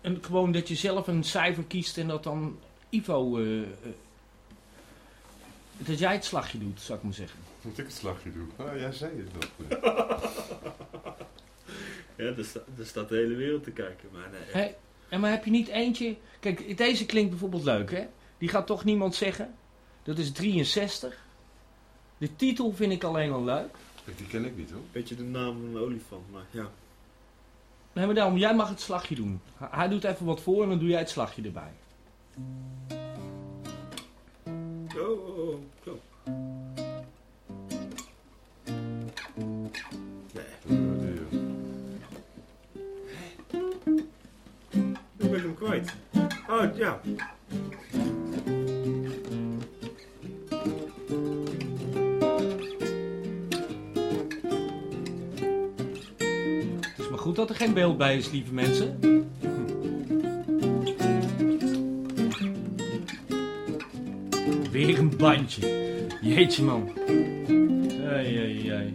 een, gewoon dat je zelf een cijfer kiest en dat dan Ivo... eh, eh, dat jij het slagje doet, zou ik maar zeggen. Moet ik het slagje doen? Ah, jij zei het nog. Ja, daar, sta, staat de hele wereld te kijken. Maar nee, Hé, en maar heb je niet eentje... Kijk, deze klinkt bijvoorbeeld leuk, hè? Die gaat toch niemand zeggen? Dat is 63. De titel vind ik alleen al leuk. Die ken ik niet hoor. weet je de naam van een olifant, maar ja. Nee, maar daarom, jij mag het slagje doen. Hij- Hij doet even wat voor en dan doe jij het slagje erbij. Oh, oh, oh, oh. Ik hem kwijt. Oh, ja. Het is maar goed dat er geen beeld bij is, lieve mensen. Weer een bandje. Jeetje man. Ai, ai, ai.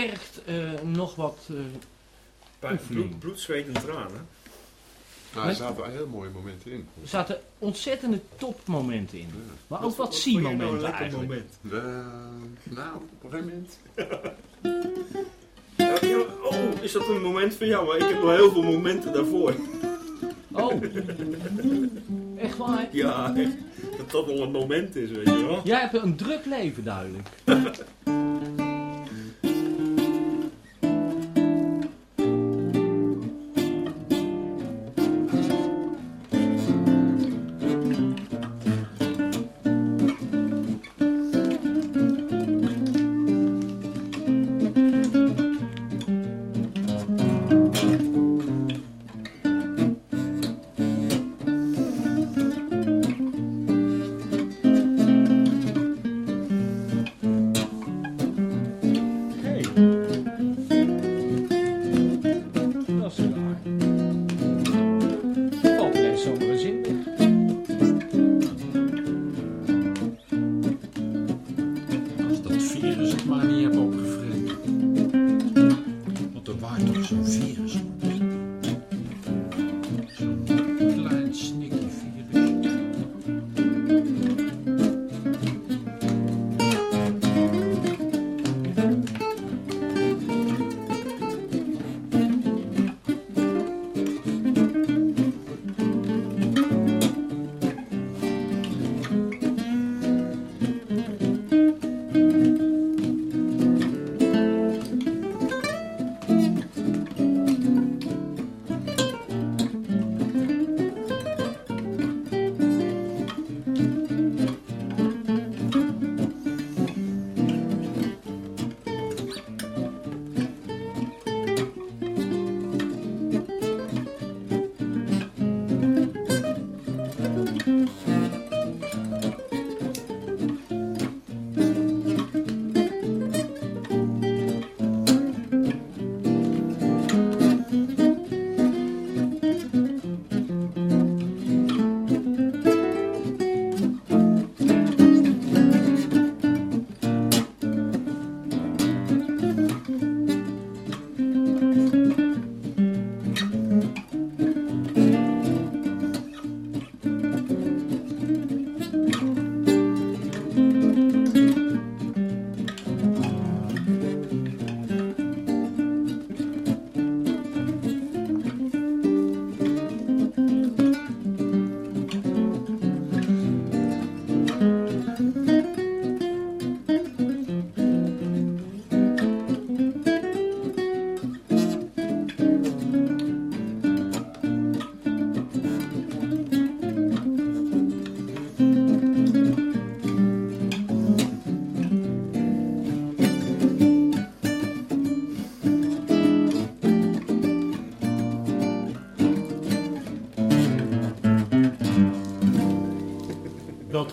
Vergt eh, nog wat... eh, bloed, bloed, zweet en tranen. Nou, er zaten wel heel mooie momenten in. er zaten ontzettende topmomenten in. Ja. Maar ook wat nou zie-momenten lekker eigenlijk. moment? Nou, op een gegeven moment. Ja, oh, is dat een moment van jou? Maar ik heb nog heel veel momenten daarvoor. Oh. Echt waar? Ja, echt. Dat dat wel een moment is, weet je wel. Jij hebt een druk leven duidelijk.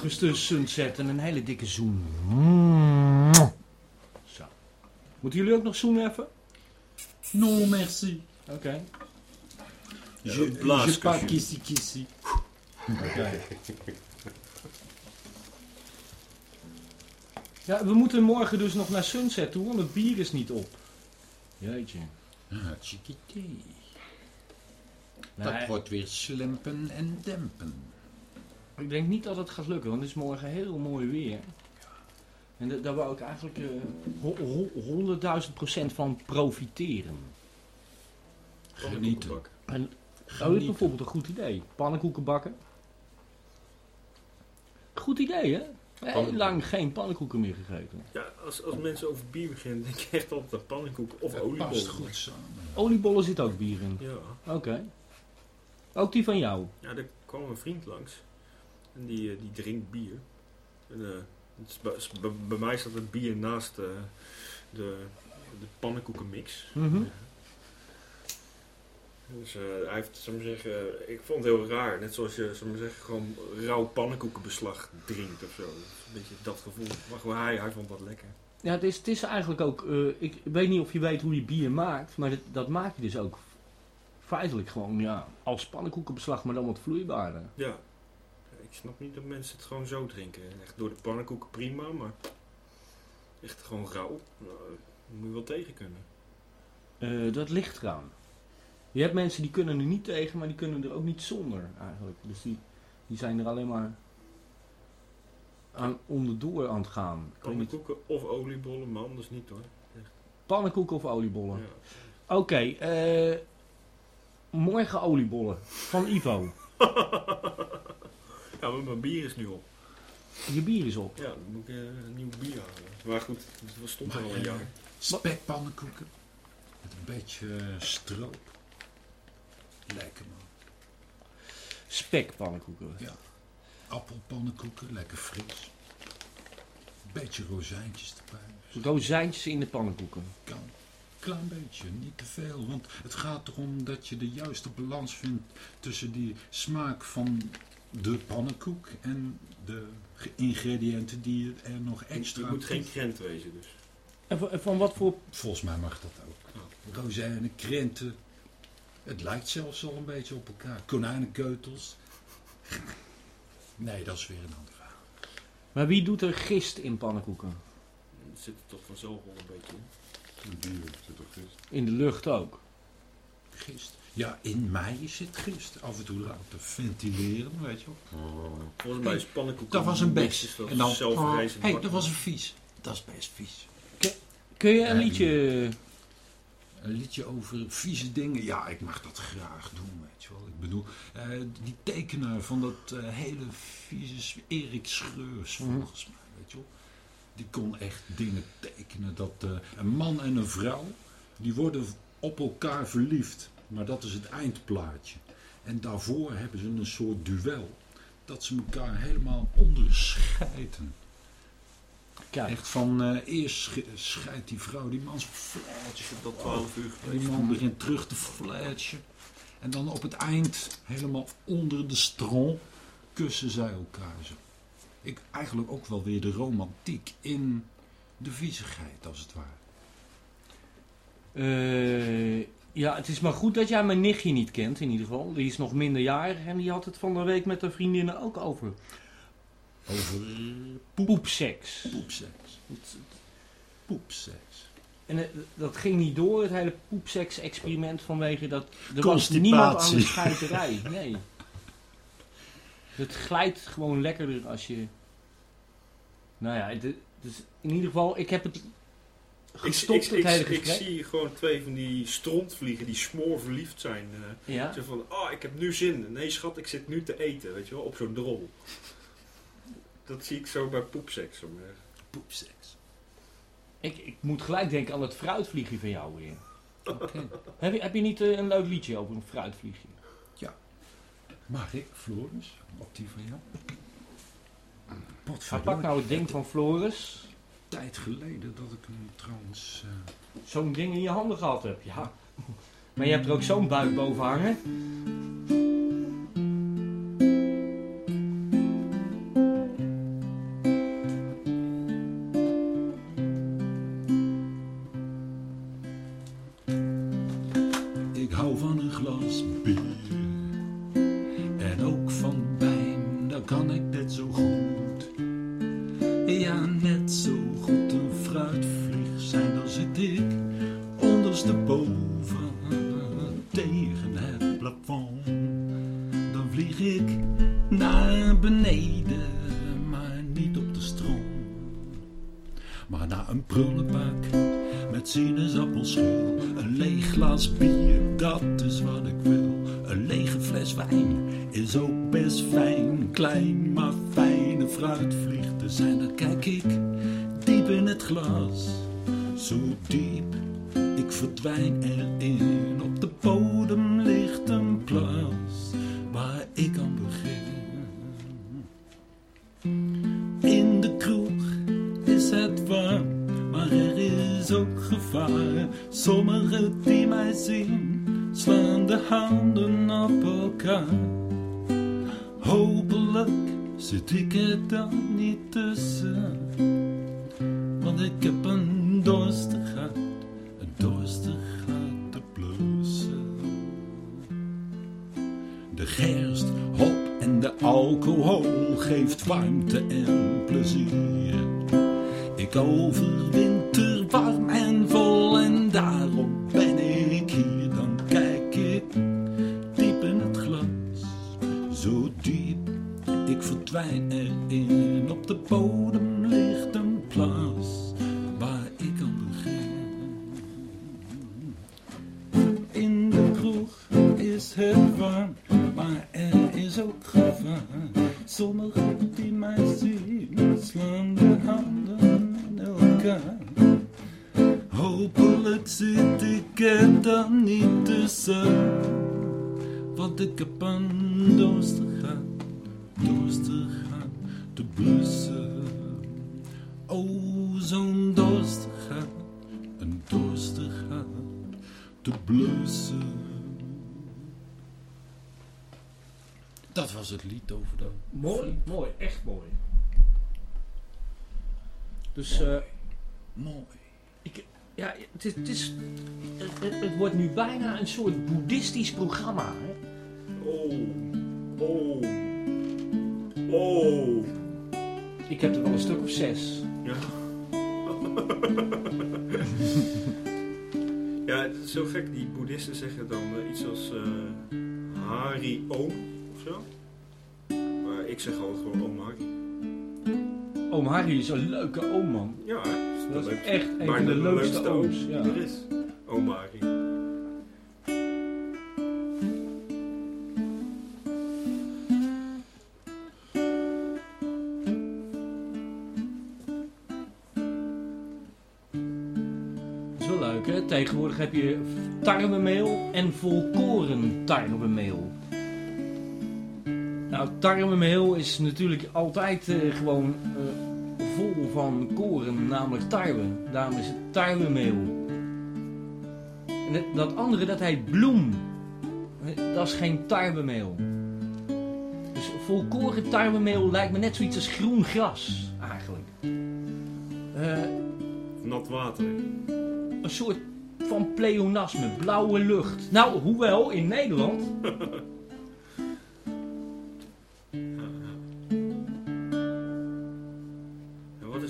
Beltruste sunset en een hele dikke zoen. Zo. Moeten jullie ook nog zoenen even? Non, merci. Oké. Ja, Je, een blaaskusje. je pas kissie kissie. Ja, we moeten morgen dus nog naar Sunset toe, want het bier is niet op. Jeetje. Ah. Nee, Dat wordt weer slimpen en dempen. Ik denk niet dat het gaat lukken, want het is morgen heel mooi weer. En da- daar wou ik eigenlijk eh, ho- ho- 100.000 procent van profiteren. Genieten. En, oh, dat is bijvoorbeeld een goed idee. Pannenkoeken bakken. Goed idee, hè? Heel lang geen pannenkoeken meer gegeten. Ja, als, als mensen over bier beginnen, denk ik echt altijd aan pannenkoeken of Het past oliebollen. goed samen. Oliebollen zit ook bier in. Ja. Oké. Ook die van jou. ja, er kwam een vriend langs. En die, eh, die drinkt bier. En, eh, het is bij, is bij- bij mij staat het bier naast eh, de, de pannenkoekenmix. Mhm. Dus hij heeft, zal ik zeggen, ik vond het heel raar. Net zoals je, zal ik maar zeggen, gewoon rauw pannenkoekenbeslag drinkt of zo. Een beetje dat gevoel. Maar gewoon hij, hij vond dat lekker. Ja, het is, het is eigenlijk ook... ik weet niet of je weet hoe je bier maakt, maar dat, dat maak je dus ook feitelijk gewoon, ja, als pannenkoekenbeslag, maar dan wat vloeibaarder. Ja. Ik snap niet dat mensen het gewoon zo drinken. Echt door de pannenkoeken prima, maar echt gewoon rauw. Nou, moet je wel tegen kunnen. Eh, dat ligt eraan. Je hebt mensen die kunnen er niet tegen, maar die kunnen er ook niet zonder eigenlijk. Dus die, die zijn er alleen maar aan, onderdoor aan het gaan. Pannenkoeken of oliebollen, maar anders niet hoor. pannenkoeken of oliebollen. Ja. Oké, eh, morgen oliebollen van Ivo. Ja, maar mijn bier is nu op. Je bier is op. Ja, dan moet ik eh, een nieuw bier halen. Maar goed, dat stond er al een Maar, jaar. eh, Spekpannenkoeken. Met een beetje eh, stroop. Lekker man. Spekpannenkoeken. Ja. Appelpannenkoeken, lekker fris. Beetje rozijntjes erbij. Rozijntjes in de pannenkoeken. Kan. Klein beetje, niet te veel. Want het gaat erom dat je de juiste balans vindt tussen die smaak van de pannenkoek en de ingrediënten die je er nog extra Het moet geen krent wezen dus. En van, wat voor... Volgens mij mag dat ook. Rozijnen, krenten. Het lijkt zelfs al een beetje op elkaar. Konijnenkeutels. Nee, dat is weer een ander verhaal. Maar wie doet er gist in pannenkoeken? Het zit er toch vanzelf wel een beetje in. Zit toch gist. In de lucht ook. Gist. Ja, in mei zit gist. Af en toe laten ventileren, weet je wel. Oh, Volgens mij is pannenkoek Dat was een best. Is dat En dan, zelfrijzend hey, dat was een vies. Dat is best vies. Kun je een Ja, liedje... Een liedje over vieze dingen. Ja, ik mag dat graag doen, weet je wel. Ik bedoel, eh, die tekenaar van dat eh, hele vieze Erik Schreurs, Mhm. volgens mij, weet je wel. Die kon echt dingen tekenen. Dat eh, een man en een vrouw, die worden op elkaar verliefd. Maar dat is het eindplaatje. En daarvoor hebben ze een soort duel. Dat ze elkaar helemaal onderscheiden. Kijk, Echt van, eh, eerst sch- scheidt die vrouw die man zijn fluitje. Dat 12 uur En die man begint terug te fletsen. En dan op het eind, helemaal onder de stront, kussen zij elkaar zo. Ik, eigenlijk ook wel weer de romantiek in de viezigheid, als het ware. eh, ja, het is maar goed dat jij mijn nichtje niet kent, in ieder geval. Die is nog minderjarig en die had het van de week met haar vriendinnen ook over. Over Poepseks. poepseks. Poepseks. En eh, dat ging niet door, het hele poepseks-experiment, vanwege dat er was niemand aan de scheiterij. Nee. Het glijdt gewoon lekkerder als je... Nou ja, het, is in ieder geval, ik heb het gestopt, ik, het ik, hele ik zie gewoon twee van die strontvliegen die smoorverliefd zijn. eh ja. Zo van, oh, ik heb nu zin. Nee, schat, ik zit nu te eten, weet je wel, op zo'n drol. Dat zie ik zo bij poepseks. Poepseks. ik, ik moet gelijk denken aan het fruitvliegje van jou weer. Oké. Heb je, heb je niet eh, een leuk liedje over een fruitvliegje? Mag ik, Floris, op die van jou? Hij Potverdorie. pakt nou het ding van Floris. Tijd geleden dat ik hem trouwens... eh, Zo'n ding in je handen gehad hebt, ja. Maar je hebt er ook zo'n buik boven hangen. Diep, ik verdwijn erin. Op de bodem ligt een plas waar ik aan begin. In de kroeg is het warm, maar er is ook gevaar. Sommigen die mij zien, slaan de handen op elkaar. Hopelijk zit ik er dan niet tussen, want ik heb een dorstig hart, een dorstig hart te blussen. De gerst, hop en de alcohol geeft warmte en plezier. Ik overwinter het lied over de... Mooi, mooi, echt mooi. Dus eh, Mooi. ja, het is, het, is het, wordt nu bijna een soort boeddhistisch programma. Hè? Oh. Oh. Oh. Ik heb er wel een stuk of zes. Ja. ja, het is zo gek. Die boeddhisten zeggen dan eh, iets als eh Hari Om of zo. Maar ik zeg altijd gewoon Om Hari. Oom Harry is een leuke oom, man. Ja? Dat is echt een Maar van de de leukste leukste ooms. die Ja. er is. Om Hari. Dat is wel leuk, hè? Tegenwoordig heb je tarwemeel en volkoren tarwemeel. Nou, tarwemeel is natuurlijk altijd eh, gewoon eh, vol van koren, namelijk tarwe. Daarom is het tarwemeel. En dat andere, dat heet bloem. Dat is geen tarwemeel. Dus volkoren tarwemeel lijkt me net zoiets als groen gras, eigenlijk. Eh Nat water. een soort van pleonasme, blauwe lucht. Nou, hoewel in Nederland.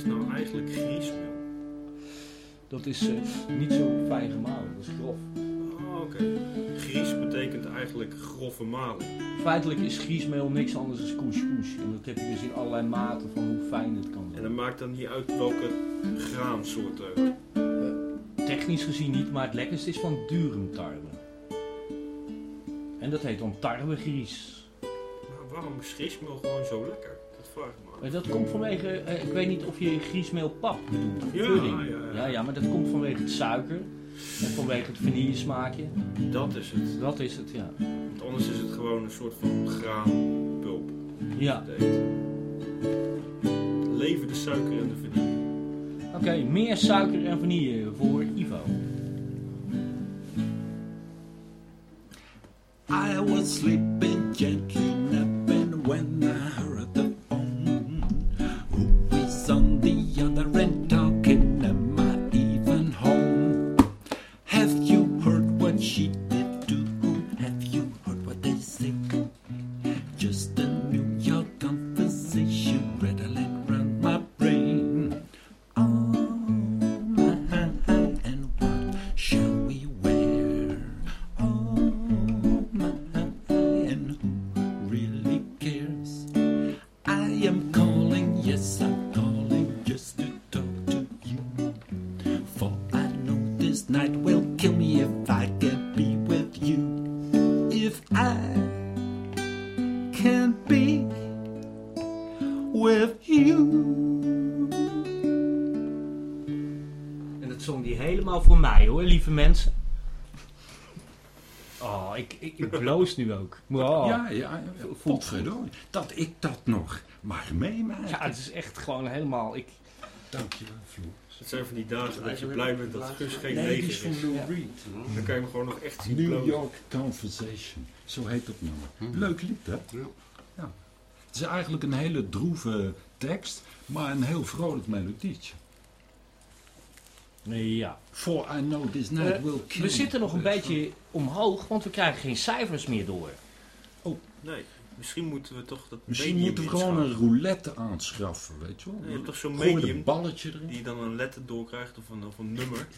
is nou eigenlijk griesmeel? Dat is eh, niet zo fijn gemalen, dat is grof. Oh, oké. Gries betekent eigenlijk grove maling. Feitelijk is griesmeel niks anders dan couscous. En dat heb je dus in allerlei maten van hoe fijn het kan En zijn. dat maakt dan niet uit welke graansoorten. Technisch gezien niet, maar het lekkerste is van durumtarwe. En dat heet dan tarwegries. Maar waarom is griesmeel gewoon zo lekker? Dat vraag ik me. Eh, Dat komt vanwege, eh, ik weet niet of je griesmeelpap bedoelt. of Ja, pudding. ja, ja. ja, ja, maar dat komt vanwege het suiker. En vanwege het vanillesmaakje. Dat is het. Dat is het, ja. Want anders is het gewoon een soort van graanpulp. Ja. Leven de suiker en de vanille. Oké, meer suiker en vanille voor Ivo. I was sleeping gently voor mij hoor, lieve mensen. Oh, ik, ik, ik bloos nu ook. Oh. Ja, ja, ja. Potverdorie. Dat ik dat nog mag meemaken. Ja, het is echt gewoon helemaal... Ik, Dankjewel, Vloer. Het zijn van die dagen dat je blij bent dat Gus geen Nee, die is van. Lou Ja. Reed. Dan kan je hem gewoon nog echt zien New. York Conversation. Zo heet dat nummer. Leuk lied, hè? Ja. Het is eigenlijk een hele droeve tekst, maar een heel vrolijk melodietje. Ja. For I know this night Eh, will kill we zitten nog een beetje omhoog, want we krijgen geen cijfers meer door. Nee, misschien moeten we toch dat Misschien moeten we gewoon een roulette aanschaffen, weet je wel. Nee, je hebt toch zo'n medium een balletje erin. die dan een letter doorkrijgt of een, of een nummer.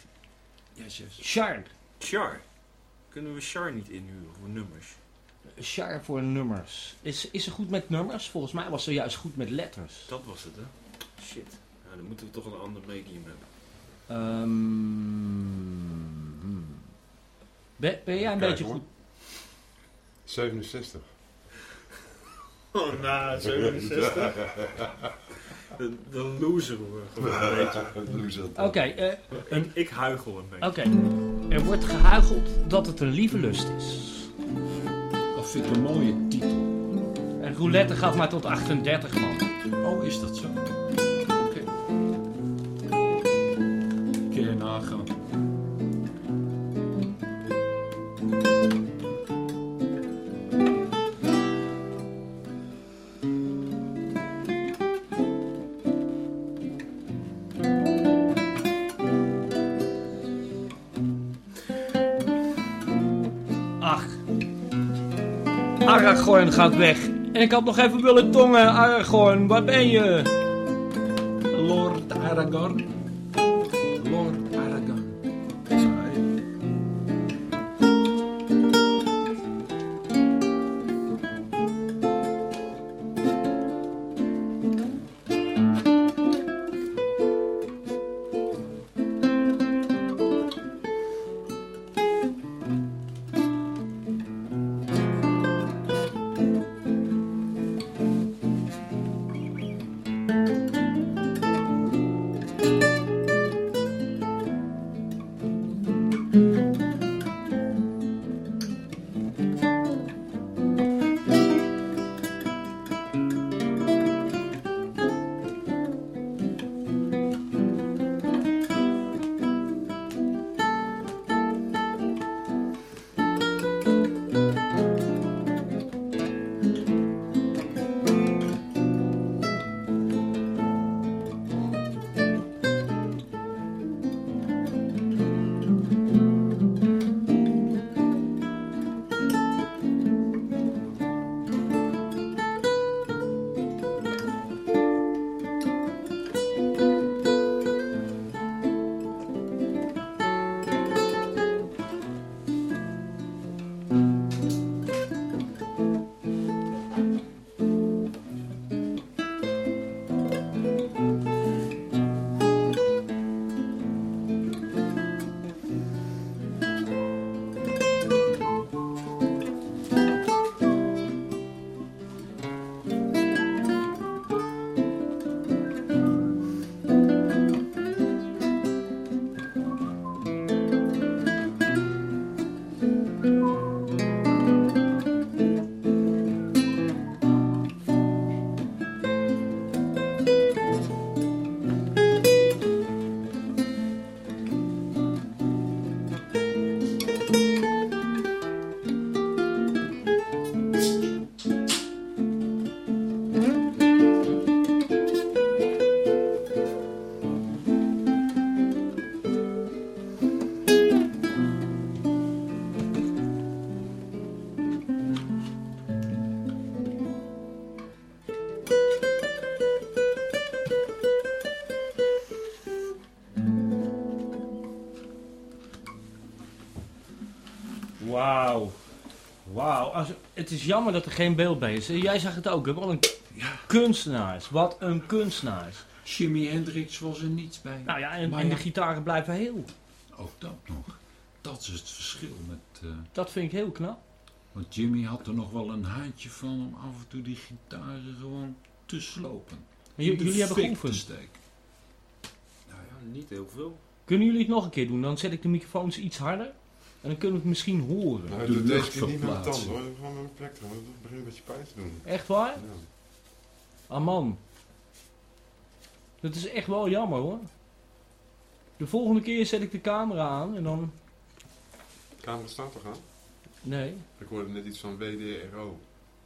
Yes, yes. Char. Char. Kunnen we Char niet inhuren voor nummers? Char voor nummers. Is, is ze goed met nummers? Volgens mij was ze juist goed met letters. Dat was het, hè? Shit. Ja, dan moeten we toch een ander medium hebben. Ehm, hmm. ben, ben jij een Kijk, beetje hoor. goed? 67. Oh, na 67. De, de loser hoor. Een beetje. Loser. Oké, eh, Ik, ik huigel een beetje. oké. Er wordt gehuicheld dat het een lieve lust is. Dat vind ik een mooie titel. En roulette gaat maar tot 38 man. Oh, is dat zo? Ach. Aragorn gaat weg. En ik had nog even willen tongen. Aragorn, waar ben je? Lord Aragorn. Het is jammer dat er geen beeld bij is. Jij zag het ook. hè? Wat een kunstenaars. Wat een kunstenaars. Jimi Hendrix was er niets bij. Nou ja, en, de gitaren blijven heel. Ook dat nog. Dat is het verschil met... eh, Dat vind ik heel knap. want Jimmy had er nog wel een haantje van om af en toe die gitaren gewoon te slopen. Maar jullie hebben geoefend. Nou ja, niet heel veel. Kunnen jullie het nog een keer doen? Dan zet ik de microfoons iets harder. En dan kunnen we het misschien horen. Nou, De doe deze lucht keer niet met mijn verplaatsen. tanden hoor. Met mijn plek hoor. Dat begint een beetje pijn te doen. Echt waar? Ja. Ah man. Dat is echt wel jammer hoor. De volgende keer zet ik de camera aan en dan... De camera staat toch aan? Nee. Ik hoorde net iets van WDRO.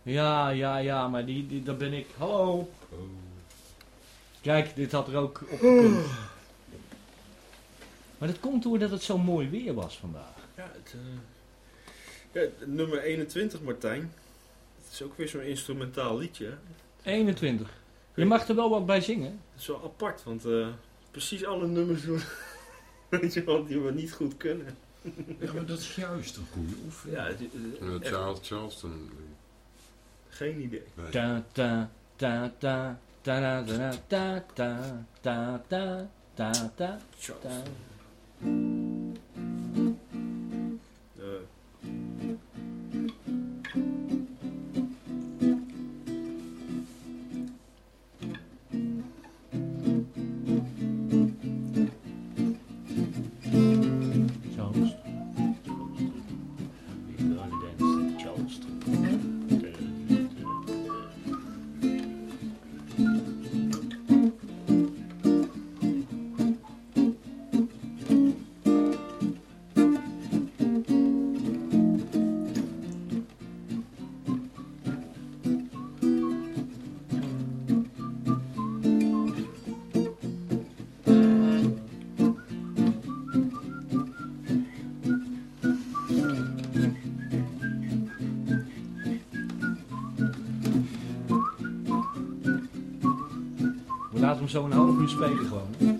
Ja, ja, ja, maar die, die, dat ben ik. Hallo. Oh. Kijk, dit had er ook op gekund. Maar dat komt doordat het zo mooi weer was vandaag. Ja, het, eh, ja, het nummer 21, Martijn. Het is ook weer zo'n instrumentaal liedje. hè. 21. Je mag er wel wat bij zingen. Het is wel apart, want eh, precies alle nummers doen- weet je wel, die we niet goed kunnen. Ja, maar dat is juist een goede oefening. Ja, het- het- echt Charles Charleston. geen idee. Nee. Ta ta ta ta ta ta ta ta ta ta ta ta ta zo een half uur spelen gewoon.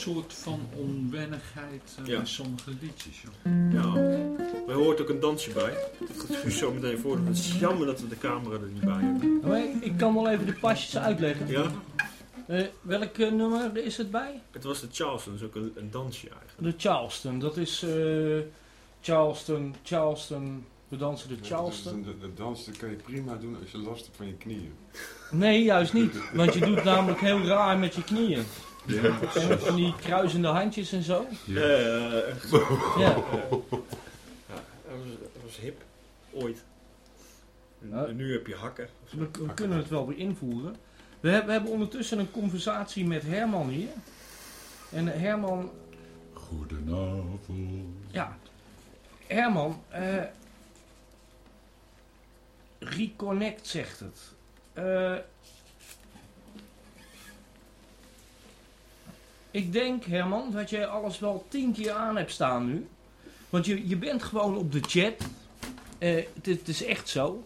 Soort van onwennigheid eh, Ja. in sommige liedjes. Joh. Ja. Maar er hoort ook een dansje bij. Dat gaat u zo meteen voor. Het is jammer dat we de camera er niet bij hebben. Maar ik- ik kan wel even de pasjes uitleggen. Ja, Eh, welk eh, nummer is het bij? het was de Charleston, dus ook een, een dansje eigenlijk. De Charleston. Dat is eh, Charleston, Charleston. We dansen de Charleston. De, de dans dat kan je prima doen als je last hebt van je knieën. Nee, juist niet. Want je doet namelijk heel raar met je knieën. Ja, van die kruisende handjes en zo. Ja, ja, echt. Ja. Ja, dat was, dat was hip. Ooit. En, nu heb je hakken. We, we kunnen het wel weer invoeren. We hebben, we hebben ondertussen een conversatie met Herman hier. En Herman, Goedenavond. ja. Herman, eh Reconnect zegt het. Eh, ik denk, Herman, dat jij alles wel tien keer aan hebt staan nu. Want je, je bent gewoon op de chat. Eh, het, is- echt zo.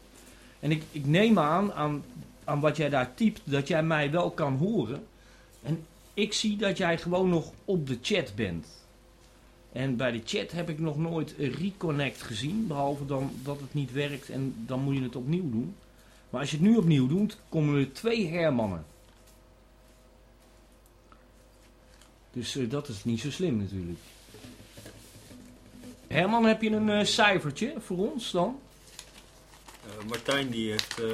En ik, ik neem aan, aan, aan wat jij daar typt, dat jij mij wel kan horen. En ik zie dat jij gewoon nog op de chat bent. En bij de chat heb ik nog nooit reconnect gezien. Behalve dan dat het niet werkt en dan moet je het opnieuw doen. Maar als je het nu opnieuw doet, komen er twee Hermannen. Dus eh, dat is niet zo slim natuurlijk. Herman, heb je een eh, cijfertje voor ons dan? Eh, Martijn die heeft eh,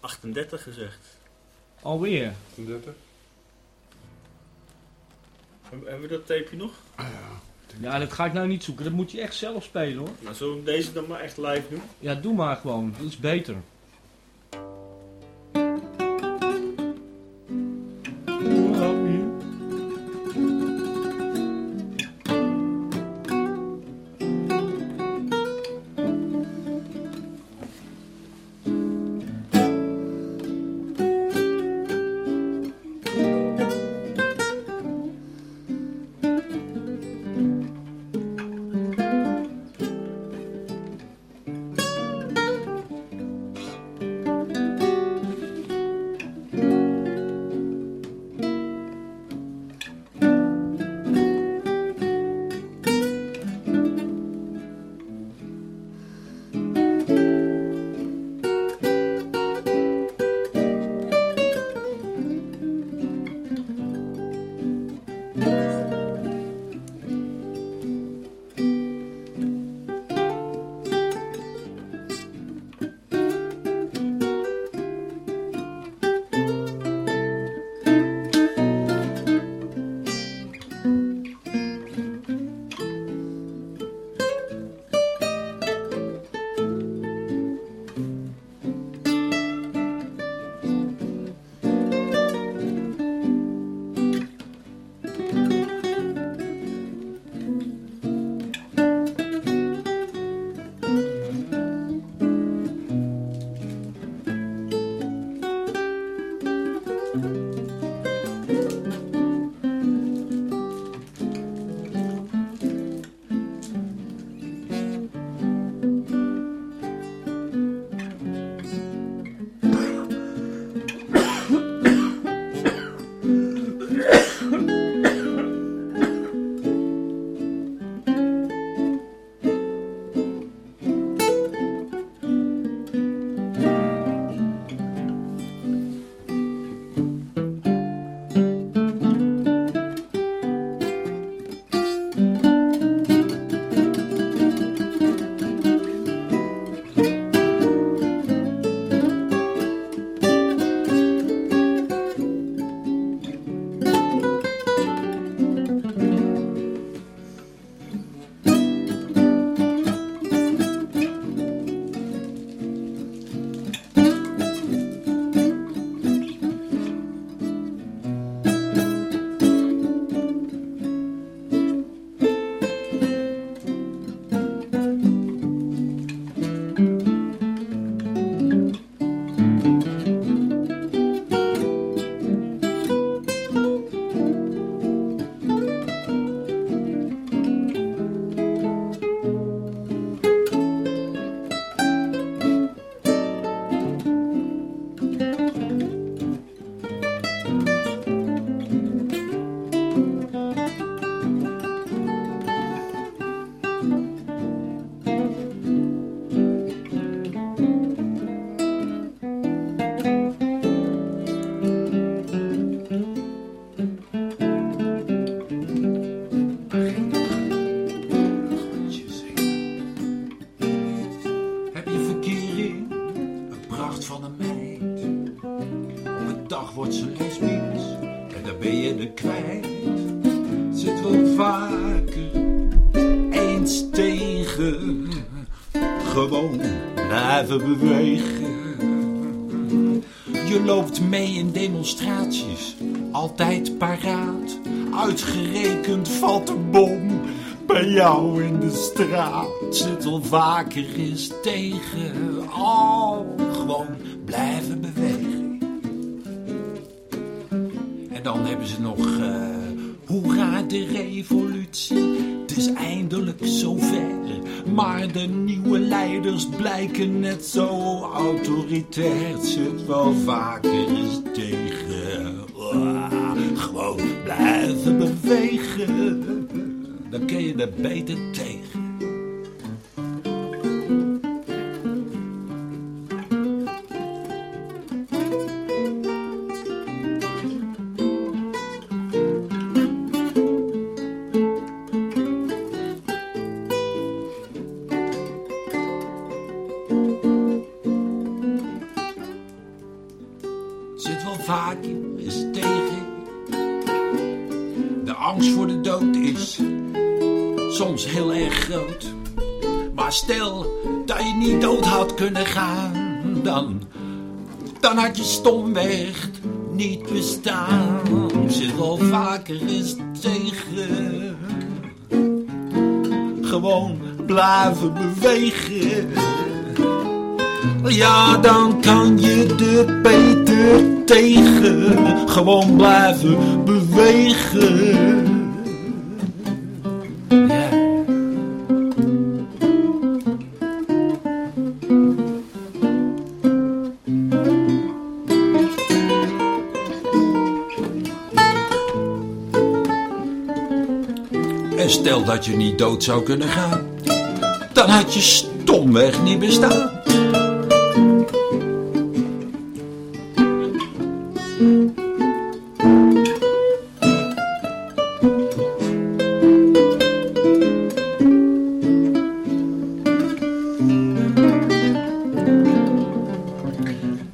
38 gezegd. Alweer. 38? Hebben hebben we dat tapeje nog? Ja, dat ga ik nou niet zoeken. Dat moet je echt zelf spelen hoor. Nou, zullen we deze dan maar echt live doen? Ja, doe maar gewoon. Dat is beter. Uitgerekend valt de bom bij jou in de straat. Zit al vaker eens tegen. Oh, gewoon blijven bewegen. En dan hebben ze nog, eh hoera de revolutie. Het is eindelijk zover. Maar de nieuwe leiders blijken net zo autoritair. Zit wel vaker eens tegen. Blijven bewegen. Dan kun je er beter tegen. Je stomweg niet bestaan. Zit wel vaker eens tegen. Gewoon blijven bewegen. Ja, dan kan je er beter tegen. Gewoon blijven bewegen. Niet dood zou kunnen gaan, dan had je stomweg niet bestaan.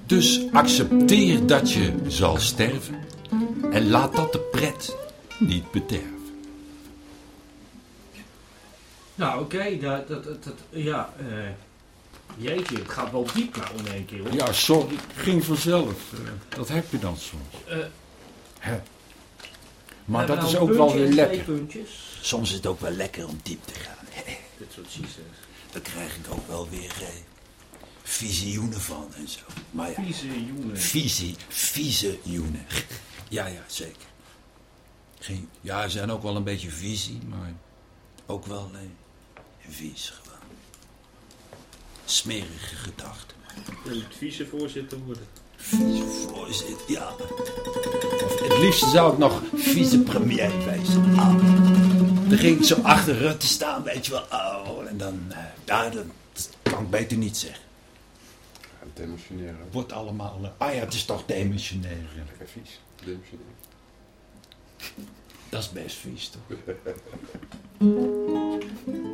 Dus accepteer dat je zal sterven en laat dat de pret niet bederven. Nou, oké, dat, dat, dat, dat- ja, eh, jeetje, het gaat wel diep nou in één keer, hoor. Ja, sorry, ging vanzelf. Eh, Dat heb je dan soms. Eh, Hè. Maar nou, dat is een ook wel weer lekker. puntjes. Soms is het ook wel lekker om diep te gaan. Dit soort cheeses. Daar krijg ik ook wel weer eh, visioenen van en zo. Maar ja, Vieze jongen. visie, visioenen. Ja, ja, zeker. Geen, ja, ze zijn ook wel een beetje visie, maar ook wel eh, vies gewoon. Smerige gedachten. Je moet vicevoorzitter worden. Vicevoorzitter, ja. Of het liefst zou ik nog vicepremier wezen. Ah. Dan ging ik zo achter Rutte staan, weet je wel. Oh, en dan, eh, ja, dat kan ik beter niet zeggen. Ja, demotioneren. Wordt allemaal, eh, ah ja, het is toch demissionair. Lekker vies. Demotioneren. Dat is best vies, toch?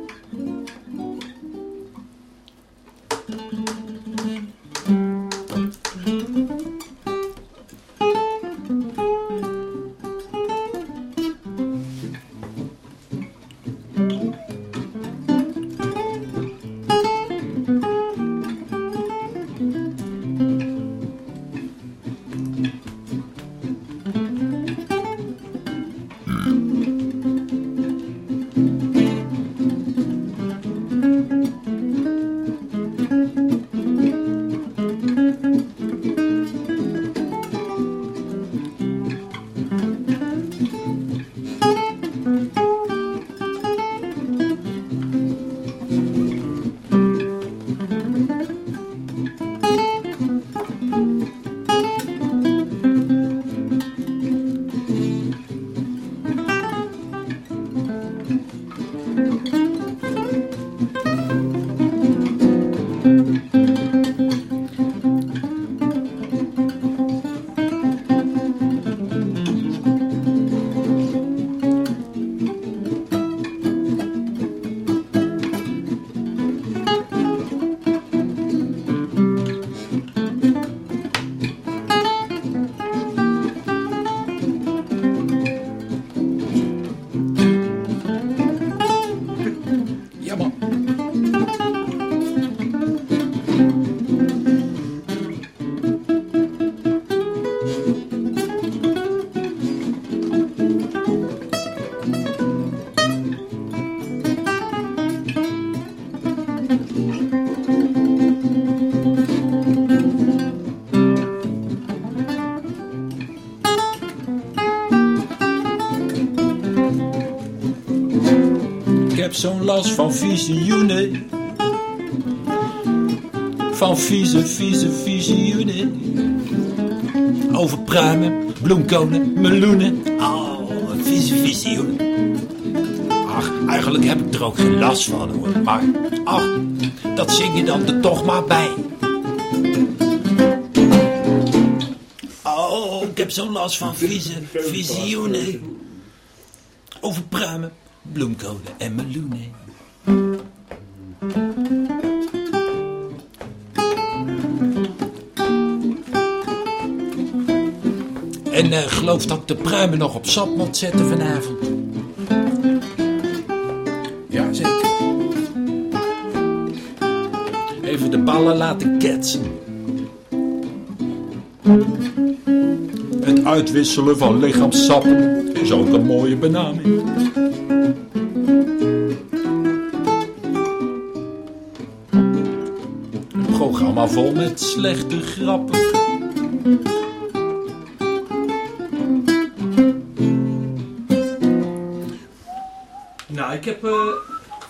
zo'n last van visioenen. Van vieze, vieze visioenen. Over pruimen, bloemkolen, meloenen. Oh, vieze visioenen. Ach, eigenlijk heb ik er ook geen last van hoor. Maar, ach, dat zing je dan er toch maar bij. Oh, ik heb zo'n last van vieze visioenen. Geloof dat ik de pruimen nog op sap moet zetten vanavond. Ja, zeker. Even de ballen laten ketsen. Het uitwisselen van lichaamssappen is ook een mooie benaming. Een programma vol met slechte grappen. Ik heb eh,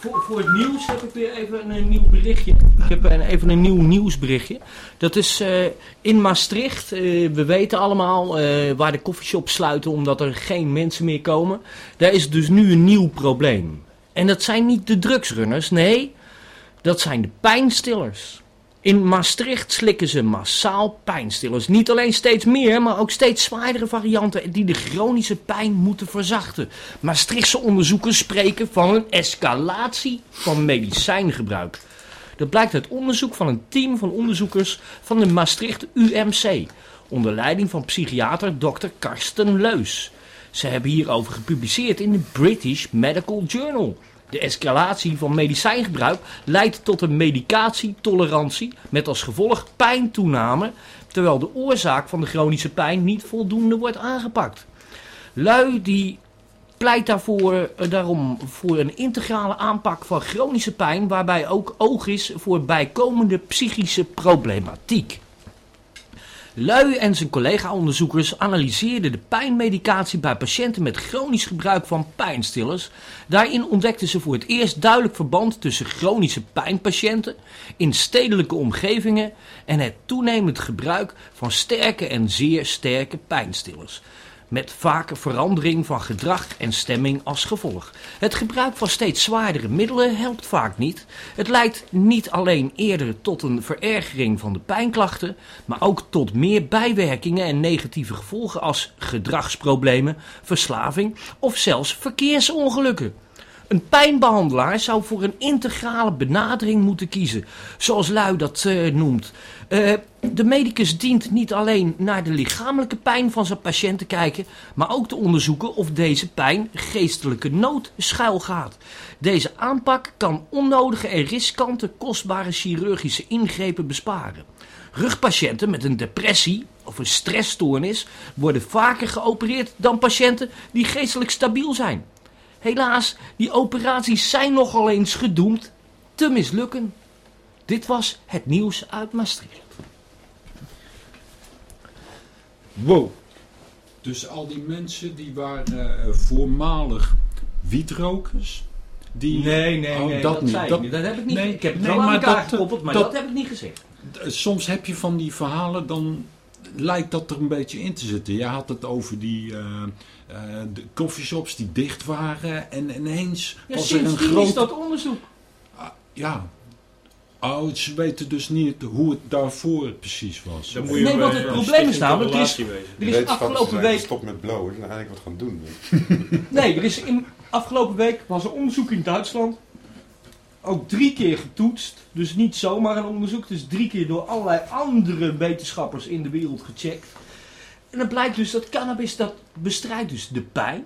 voor, voor het nieuws heb ik weer even een, nieuw berichtje. Ik heb een, even een nieuw nieuwsberichtje. Dat is eh, in Maastricht. eh, we weten allemaal eh, waar de koffieshops sluiten omdat er geen mensen meer komen. Daar is dus nu een nieuw probleem. En dat zijn niet de drugsrunners, nee, dat zijn de pijnstillers. In Maastricht slikken ze massaal pijnstillers. Niet alleen steeds meer, maar ook steeds zwaardere varianten die de chronische pijn moeten verzachten. Maastrichtse onderzoekers spreken van een escalatie van medicijngebruik. Dat blijkt uit onderzoek van een team van onderzoekers van de Maastricht UMC. Onder leiding van psychiater Dr. Karsten Leus. Ze hebben hierover gepubliceerd in de British Medical Journal. De escalatie van medicijngebruik leidt tot een medicatietolerantie met als gevolg pijntoename, terwijl de oorzaak van de chronische pijn niet voldoende wordt aangepakt. Lui die pleit daarvoor, eh, daarom voor een integrale aanpak van chronische pijn, waarbij ook oog is voor bijkomende psychische problematiek. Lui en zijn collega-onderzoekers analyseerden de pijnmedicatie bij patiënten met chronisch gebruik van pijnstillers. Daarin ontdekten ze voor het eerst duidelijk verband tussen chronische pijnpatiënten in stedelijke omgevingen en het toenemend gebruik van sterke en zeer sterke pijnstillers. Met vaak verandering van gedrag en stemming als gevolg. Het gebruik van steeds zwaardere middelen helpt vaak niet. Het leidt niet alleen eerder tot een verergering van de pijnklachten, maar ook tot meer bijwerkingen en negatieve gevolgen als gedragsproblemen, verslaving of zelfs verkeersongelukken. Een pijnbehandelaar zou voor een integrale benadering moeten kiezen, zoals Lui dat eh, noemt. Eh, de medicus dient niet alleen naar de lichamelijke pijn van zijn patiënt te kijken, maar ook te onderzoeken of deze pijn geestelijke nood schuilgaat. Deze aanpak kan onnodige en riskante kostbare chirurgische ingrepen besparen. Rugpatiënten met een depressie of een stressstoornis worden vaker geopereerd dan patiënten die geestelijk stabiel zijn. Helaas, die operaties zijn nogal eens gedoemd te mislukken. Dit was het nieuws uit Maastricht. Wow. Dus al die mensen die waren eh, voormalig wietrokers. Die, Nee, nee, Oh, nee, dat dat, niet. zei Dat- ik niet. Dat heb ik niet. nee, ik heb het nee, wel aan maar elkaar dat- gekoppeld, maar dat- dat, heb ik niet gezegd. Eh, Soms heb je van die verhalen, dan lijkt dat er een beetje in te zitten. Je had het over die eh, de coffeeshops die dicht waren. En ineens Ja, was er een sindsdien groot... is dat onderzoek. Ah, ja. Oh, ze weten dus niet hoe het daarvoor precies was. Dan moet je Nee, want het een probleem is namelijk, er is-. Er is afgelopen week... Stop met blowen en eigenlijk wat gaan doen. Nee, er is in afgelopen week was er onderzoek in Duitsland. Ook drie keer getoetst. Dus niet zomaar een onderzoek. Het is drie keer door allerlei andere wetenschappers in de wereld gecheckt. En het blijkt dus dat cannabis dat bestrijdt dus de pijn.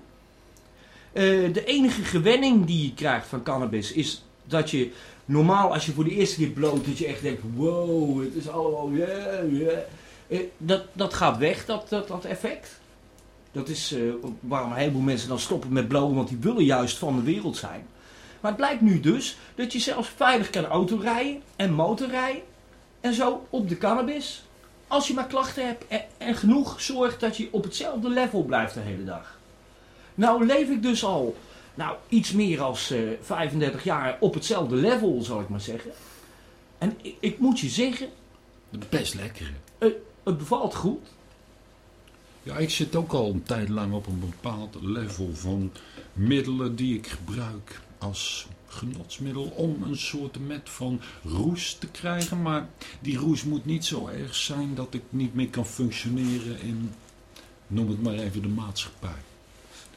Eh, de enige gewenning die je krijgt van cannabis is dat je normaal als je voor de eerste keer bloot, dat je echt denkt, wow, het is allemaal, yeah, yeah. Dat, dat gaat weg, dat, dat, dat effect. Dat is eh, waarom een heleboel mensen dan stoppen met blowen, want die willen juist van de wereld zijn. Maar het blijkt nu dus dat je zelfs veilig kan autorijden en motorrijden en zo op de cannabis. Als je maar klachten hebt en, en genoeg zorgt dat je op hetzelfde level blijft de hele dag. Nou leef ik dus al nou, iets meer dan 35 jaar op hetzelfde level, zal ik maar zeggen. En ik, ik moet je zeggen, Best lekker. het bevalt goed. Ja, ik zit ook al een tijd lang op een bepaald level van middelen die ik gebruik als genotsmiddel om een soort met van roes te krijgen. Maar die roes moet niet zo erg zijn dat ik niet meer kan functioneren in, noem het maar even, de maatschappij.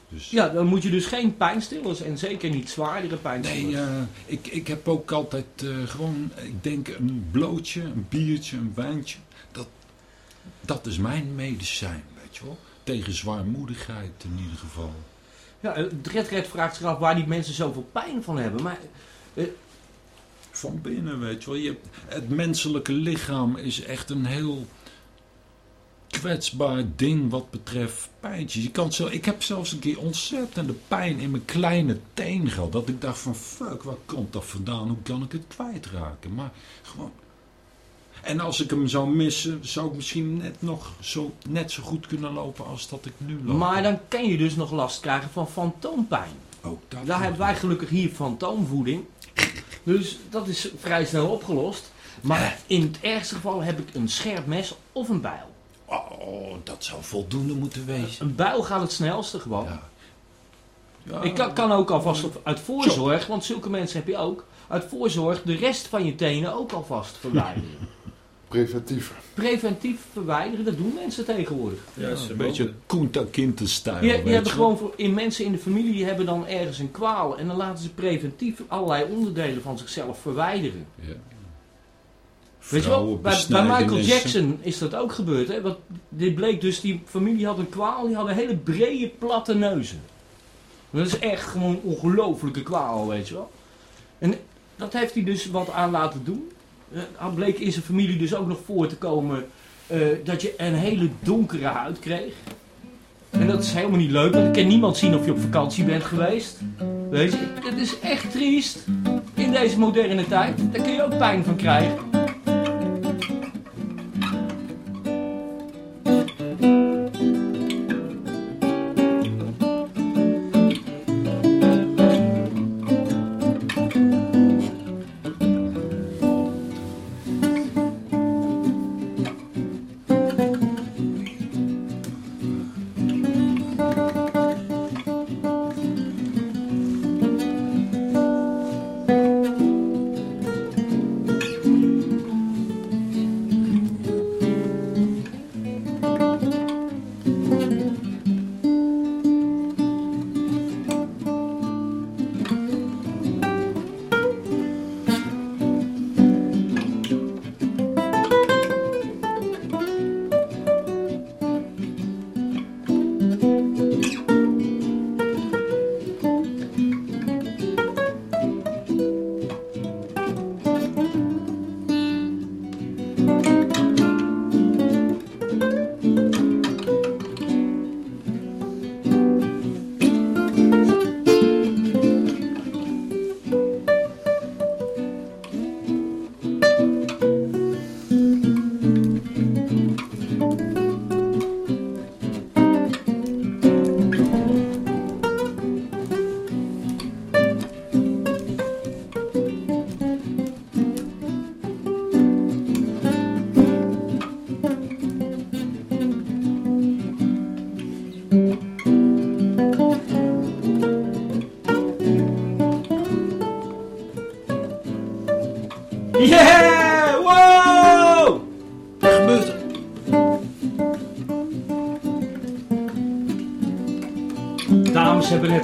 Dus, Ja, dan moet je dus geen pijnstillers en zeker niet zwaardere pijnstillers. Nee, eh, ik, ik heb ook altijd eh, gewoon, ik denk een blootje, een biertje, een wijntje. Dat, dat is mijn medicijn, weet je wel. Tegen zwaarmoedigheid in ieder geval. Ja, eh, Red Red vraagt zich af waar die mensen zoveel pijn van hebben. Maar Van binnen, weet je wel. Je, het menselijke lichaam is echt een heel kwetsbaar ding wat betreft pijntjes. Je kan zo, ik heb zelfs een keer ontzettende pijn in mijn kleine teen gehad. Dat ik dacht van, fuck, waar komt dat vandaan? Hoe kan ik het kwijtraken? Maar gewoon... En als ik hem zou missen, zou ik misschien net nog zo, net zo goed kunnen lopen als dat ik nu loop. Maar dan kan je dus nog last krijgen van fantoompijn. Ook dat Daar hebben wij gelukkig hier fantoomvoeding. Dus dat is vrij snel opgelost. Maar in het ergste geval heb ik een scherp mes of een bijl. Oh, dat zou voldoende moeten wezen. Een bijl gaat het snelste gewoon. Ja. Ja. Ik kan, kan ook alvast op- uit voorzorg, want zulke mensen heb je ook, uit voorzorg de rest van je tenen ook alvast verwijderen. Preventief. Preventief verwijderen, dat doen mensen tegenwoordig. Ja, ze een beetje Kunta Kinte-stijl. Die, weet die hebben je. gewoon voor, in mensen in de familie die hebben dan ergens een kwaal en dan laten ze preventief allerlei onderdelen van zichzelf verwijderen. Ja. Weet je wel, bij, bij Michael. Jackson is dat ook gebeurd. Hè? Want dit bleek dus, die familie had een kwaal, die hadden hele brede, platte neuzen. Dat is echt gewoon een ongelofelijke kwaal, weet je wel. En dat heeft hij dus wat aan laten doen. Eh, Dan bleek in zijn familie dus ook nog voor te komen eh, dat je een hele donkere huid kreeg. En dat is helemaal niet leuk, want ik kan niemand zien of je op vakantie bent geweest. Weet je, het is echt triest. In deze moderne tijd, daar kun je ook pijn van krijgen.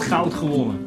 Goud gewonnen.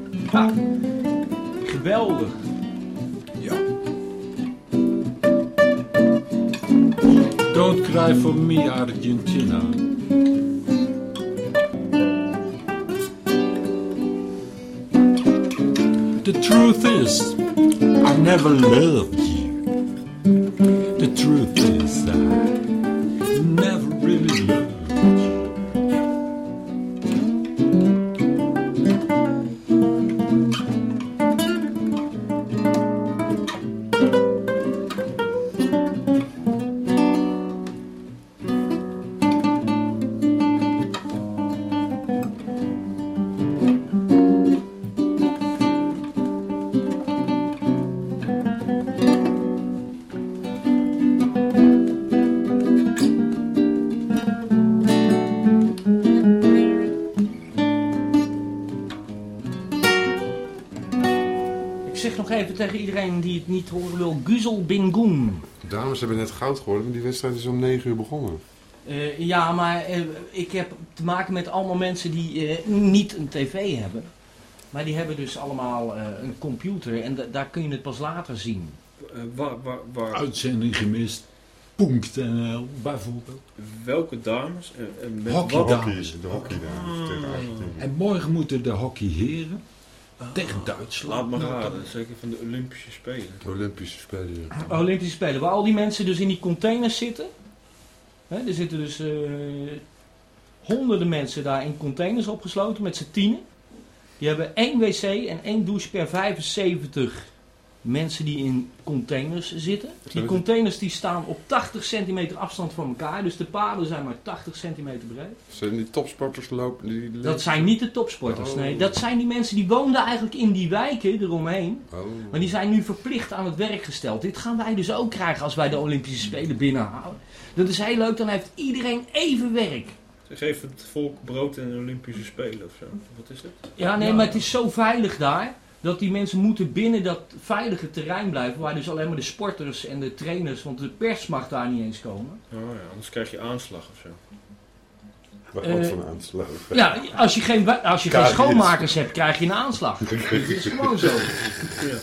Guzel Bingoen. De dames hebben net goud geworden, maar die wedstrijd is om 9 uur begonnen. Eh, ja, maar eh, ik heb te maken met allemaal mensen die eh, niet een tv hebben. Maar die hebben dus allemaal eh, een computer en da- daar kun je het pas later zien. Eh, waar, waar, waar, Uitzending gemist. Punkt.nl bijvoorbeeld. welke dames en, en met Hockey wat? dames. de hockey dames tegen Argentinië. En morgen moeten de hockeyheren tegen Duitsland. Laat maar Nou, raden, zeker van de Olympische Spelen. De Olympische Spelen. ja. Olympische Spelen, waar al die mensen dus in die containers zitten. Hè, er zitten dus eh, honderden mensen daar in containers opgesloten met z'n tienen. Die hebben één wc en één douche per 75 mensen die in containers zitten. Die containers die staan op 80 centimeter afstand van elkaar. Dus de paden zijn maar 80 centimeter breed. Zijn die topsporters lopen? Die Dat zijn niet de topsporters, nee. Dat zijn die mensen die woonden eigenlijk in die wijken eromheen. Oh. Maar die zijn nu verplicht aan het werk gesteld. Dit gaan wij dus ook krijgen als wij de Olympische Spelen binnenhalen. Dat is heel leuk, dan heeft iedereen even werk. Ze geven het volk brood en de Olympische Spelen of zo. Wat is het? Ja, nee, Ja. maar het is zo veilig daar. Dat die mensen moeten binnen dat veilige terrein blijven. Waar dus alleen maar de sporters en de trainers. Want de pers mag daar niet eens komen. Oh ja, anders krijg je aanslag of zo. Wat Eh, van aanslag. Ja, als je geen, als je geen schoonmakers hebt, krijg je een aanslag. Dat is gewoon zo. Ja.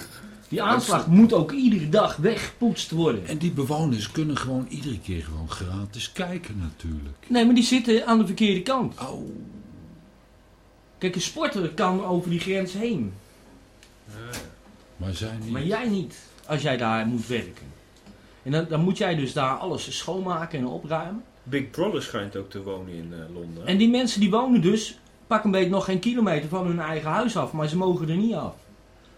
Die aanslag moet ook iedere dag weggepoetst worden. En die bewoners kunnen gewoon iedere keer gewoon gratis kijken natuurlijk. Nee, maar die zitten aan de verkeerde kant. Oh, Kijk, een sporter kan over die grens heen. Maar zijn die... Maar jij niet, als jij daar moet werken. En dan, dan moet jij dus daar alles schoonmaken en opruimen. Big Brother schijnt ook te wonen in eh, Londen. En die mensen die wonen dus, pak een beetje nog geen kilometer van hun eigen huis af, maar ze mogen er niet af.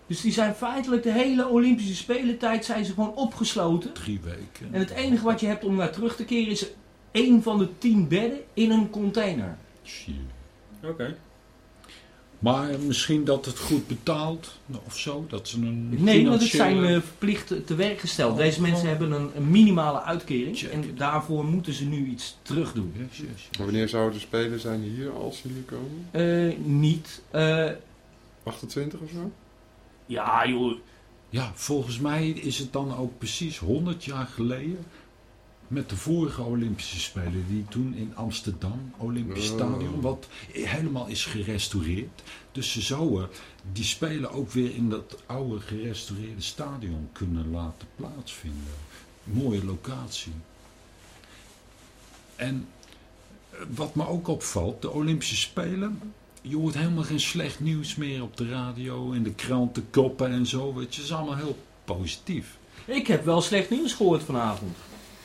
Dus die zijn feitelijk de hele Olympische Spelentijd zijn ze gewoon opgesloten. Drie weken. En het enige wat je hebt om naar terug te keren is één van de tien bedden in een container. Shit. Oké. Maar misschien dat het goed betaalt of zo. Dat ze een Nee, want het zijn eh, verplicht te werk gesteld. Oh, Deze mensen oh. hebben een, een minimale uitkering Check en it. daarvoor moeten ze nu iets terug doen. Yes, yes, yes. Maar wanneer zouden de Spelen zijn hier, als ze hier komen? Eh, niet. eh, 28 of zo? ja, joh. Ja, volgens mij is het dan ook precies 100 jaar geleden. Met de vorige Olympische Spelen, die toen in Amsterdam, Olympisch Oh. Stadion, wat helemaal is gerestaureerd. Dus ze zouden die Spelen ook weer in dat oude gerestaureerde stadion kunnen laten plaatsvinden. Mooie locatie. En eh, wat me ook opvalt, de Olympische Spelen, je hoort helemaal geen slecht nieuws meer op de radio, in de kranten, koppen en zo. Weet je, het is allemaal heel positief. Ik heb wel slecht nieuws gehoord vanavond.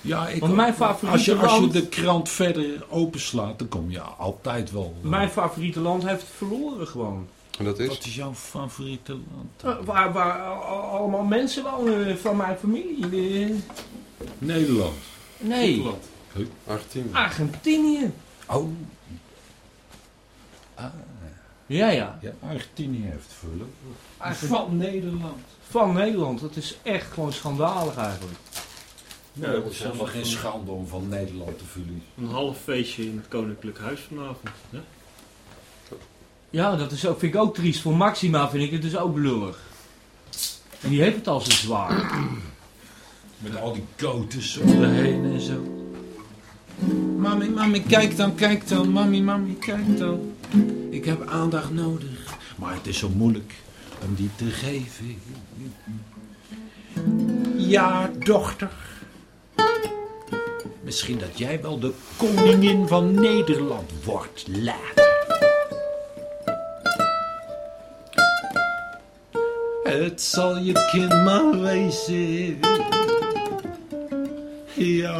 Ja, ik Want mijn favoriete als je, als je de krant verder openslaat, dan kom je altijd wel. eh, Mijn favoriete land heeft verloren gewoon. En dat is? Wat is jouw favoriete land? Eh, waar waar al- allemaal mensen wonen van mijn familie. De- Nederland. nee, 18. Argentinië. Oh. Ah, Ja, ja. ja, Argentinië heeft verloren. Van Nederland. Van Nederland. Dat is echt gewoon schandalig eigenlijk. Ja, dat is helemaal geen schande om van Nederland te verliezen. Een half feestje in het Koninklijk Huis vanavond. hè? Ja, dat is ook, vind ik ook triest. Voor Maxima vind ik het dus ook lullig. En die heeft het al zo zwaar. Met al die coaches om de heen en zo. Mami, mami, kijk dan, kijk dan. Mami, mami, kijk dan. Ik heb aandacht nodig. Maar het is zo moeilijk om die te geven. Ja, dochter. Misschien dat jij wel de koningin van Nederland wordt later. Het zal je kind maar wezen. Ja.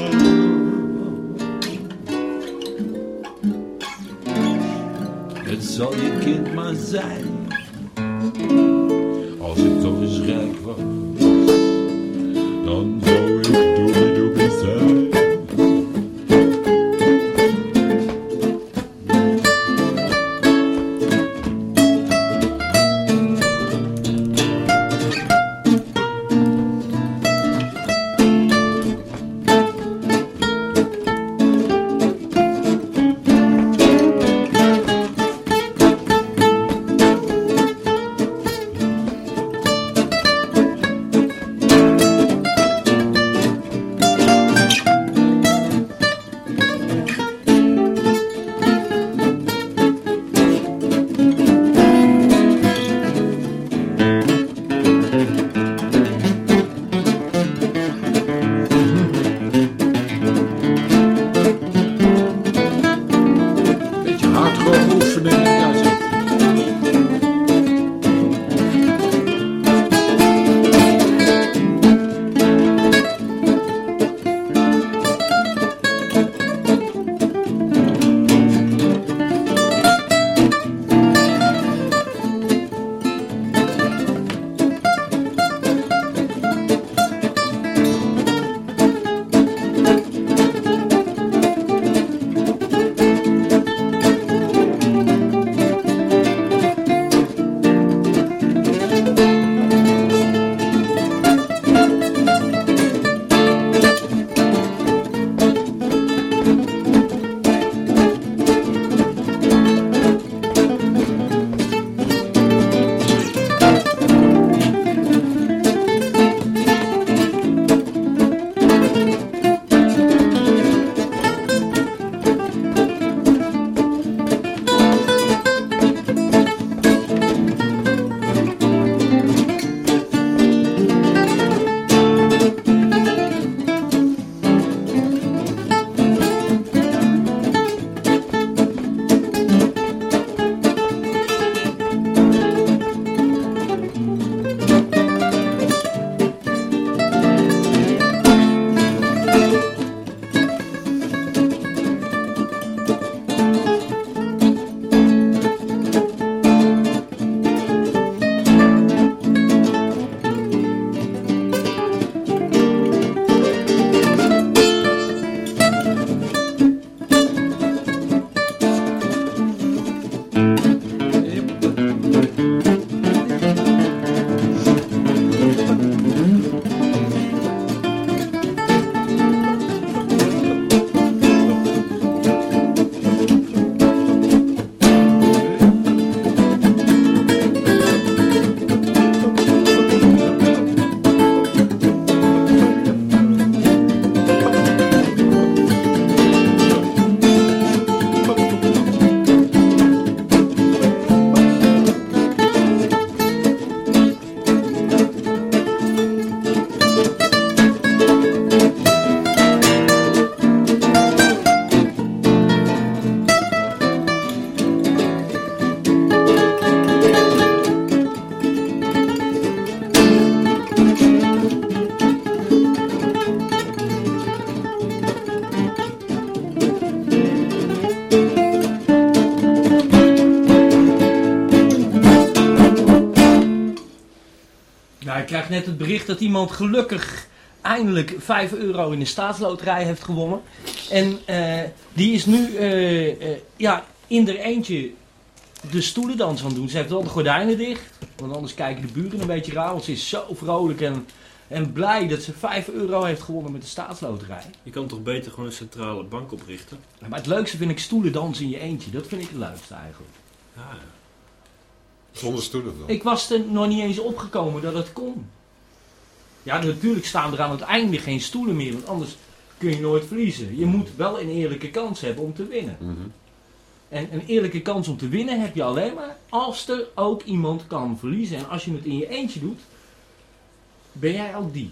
Het zal je kind maar zijn. Krijg net het bericht dat iemand gelukkig eindelijk 5 euro in de staatsloterij heeft gewonnen. En eh, die is nu eh, eh, ja, in er eentje de stoelendans aan het doen. Ze heeft wel de gordijnen dicht, want anders kijken de buren een beetje raar. Want ze is zo vrolijk en, en blij dat ze 5 euro heeft gewonnen met de staatsloterij. Je kan toch beter gewoon een centrale bank oprichten? Maar het leukste vind ik stoelendans in je eentje. Dat vind ik het leukste eigenlijk. Ja, ja. Zonder stoelen dan. Ik was er nog niet eens opgekomen dat het kon. Ja, natuurlijk staan er aan het einde geen stoelen meer, want anders kun je nooit verliezen. Je moet wel een eerlijke kans hebben om te winnen. Mhm. En een eerlijke kans om te winnen heb je alleen maar als er ook iemand kan verliezen. En als je het in je eentje doet, ben jij ook die.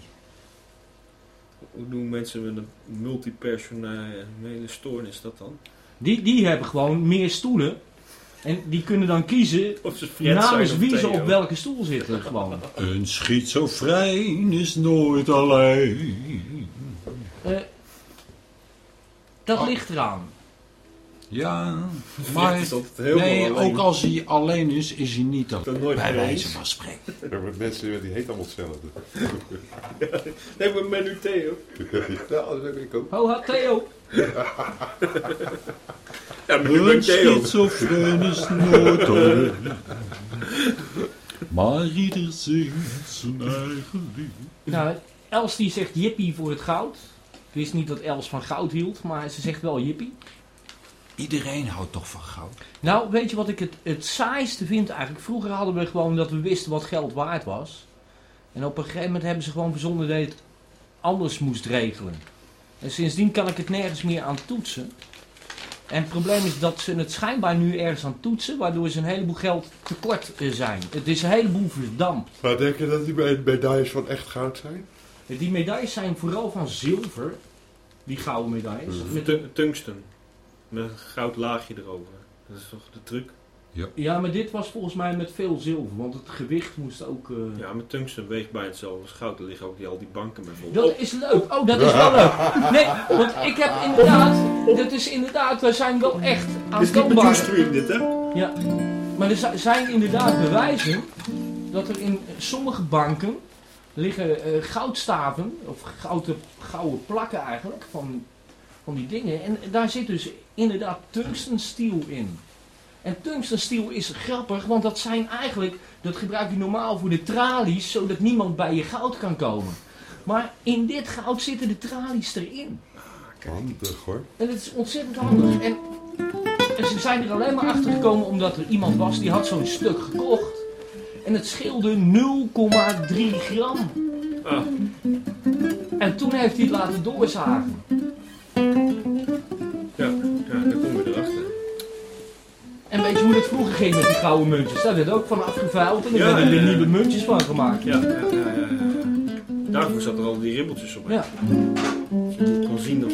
Hoe doen mensen met een multipersonele stoornis dat dan? Die, die hebben gewoon meer stoelen. En die kunnen dan kiezen Of ze Fred namens wie ze op welke stoel zitten. Gewoon. Een schizofreen is nooit alleen. Eh, dat Oh. ligt eraan. Ja, maar helemaal nee, ook als hij alleen is, is hij niet alleen. Dat nooit Bij wijze van spreken. Ja, maar mensen die heet allemaal hetzelfde. Nee, maar Menu Theo. ja, dat heb ik ook. Ho, ha, Theo. Ja, Menu Een Theo. schizofreen is nooit alleen. Maar ieder zingt zijn eigen lied. Nou, Els die zegt jippie voor het goud. Ik wist niet dat Els van goud hield, maar ze zegt wel jippie. Iedereen houdt toch van goud? Nou, weet je wat ik het, het saaiste vind eigenlijk? Vroeger hadden we gewoon dat we wisten wat geld waard was. En op een gegeven moment hebben ze gewoon verzonnen dat je het anders moest regelen. En sindsdien kan ik het nergens meer aan toetsen. En het probleem is dat ze het schijnbaar nu ergens aan toetsen, waardoor ze een heleboel geld tekort eh, zijn. Het is een heleboel verdampt. Maar denk je dat die me- medailles van echt goud zijn? Die medailles zijn vooral van zilver, die gouden medailles. Mhm. Met Tu- Tungsten. Met een goud laagje erover. Dat is toch de truc? Ja, maar dit was volgens mij met veel zilver, want het gewicht moest ook... eh, Ja, met tungsten weegt bijna hetzelfde als goud. Er liggen ook die, al die banken bij vol. Dat is leuk. Oh, dat is wel leuk. Nee, want ik heb inderdaad... Dat is inderdaad, we zijn wel echt Dit is niet met aantoonbaar. Ustream dit, hè? Ja, maar er zi- zijn inderdaad bewijzen dat er in sommige banken liggen eh, goudstaven, of gouden, gouden plakken eigenlijk, van, van die dingen. En daar zit dus inderdaad tungstenstiel in. En tungstenstiel is grappig, want dat zijn eigenlijk, dat gebruik je normaal voor de tralies, zodat niemand bij je goud kan komen. Maar in dit goud zitten de tralies erin. Handig hoor. En het is ontzettend handig. En, en ze zijn er alleen maar achter gekomen omdat er iemand was die had zo'n stuk gekocht. En het scheelde 0,3 gram. Ah, En toen heeft hij het laten doorzagen. En weet je hoe het vroeger ging met die gouden muntjes? Daar werd ook van afgevuild en er Ja, werden er ja, ja. nieuwe muntjes van gemaakt. Ja, ja, ja, ja. ja. Daarvoor zat er al die ribbeltjes op. hè. Ja. Je kon zien er...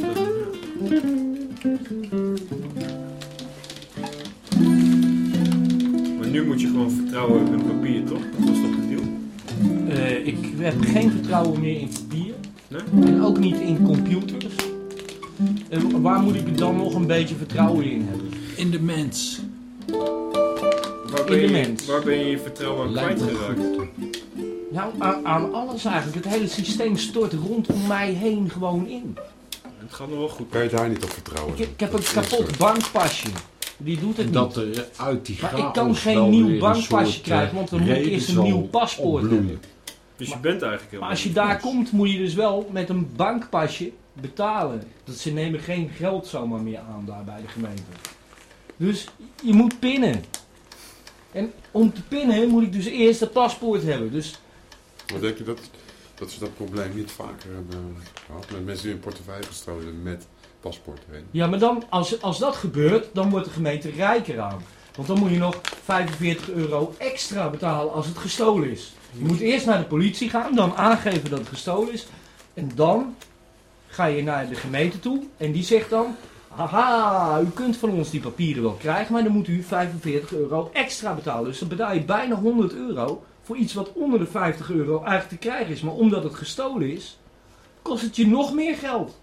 Maar nu moet je gewoon vertrouwen in papier, toch? Dat was toch de deal? Eh, ik heb geen vertrouwen meer in papier. Nee? En ook niet in computers. En waar moet ik dan nog een beetje vertrouwen in hebben? In de mens. Waar In ben, de je, mens. waar ben je je vertrouwen aan Lijkt me kwijtgeraakt? Nou, aan, aan alles eigenlijk. Het hele systeem stort rondom mij heen gewoon in. Het gaat nog wel goed. Kan je daar niet op vertrouwen? Ik, ik heb Dat een kapot bankpasje. Die doet het En niet. dat er uit die Maar ik kan geen nieuw bankpasje krijgen, eh, want dan moet ik eerst een nieuw paspoort opbloeien. hebben. Dus je bent eigenlijk helemaal Maar als je daar goed. komt, moet je dus wel met een bankpasje betalen. Dat ze nemen geen geld zomaar meer aan daar bij de gemeente. Dus je moet pinnen. En om te pinnen moet ik dus eerst het paspoort hebben. Dus Maar denk je dat, dat ze dat probleem niet vaker hebben gehad? Met mensen die hun portefeuille gestolen met paspoort erin. ja, maar dan, als, als dat gebeurt, dan wordt de gemeente rijker aan. Want dan moet je nog 45 euro extra betalen als het gestolen is. Je moet eerst naar de politie gaan, dan aangeven dat het gestolen is. En dan ga je naar de gemeente toe en die zegt dan... Haha, u kunt van ons die papieren wel krijgen, maar dan moet u 45 euro extra betalen. Dus dan betaal je bijna 100 euro voor iets wat onder de 50 euro eigenlijk te krijgen is. Maar omdat het gestolen is, kost het je nog meer geld.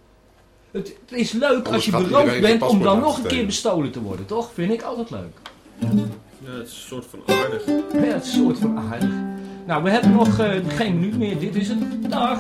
Het, het is leuk als je beroofd bent om dan nog een keer bestolen te worden, toch? Vind ik altijd leuk. Ja, het is een soort van aardig. Ja, het is een soort van aardig. Nou, we hebben nog eh, geen minuut meer. Dit is het. Dag.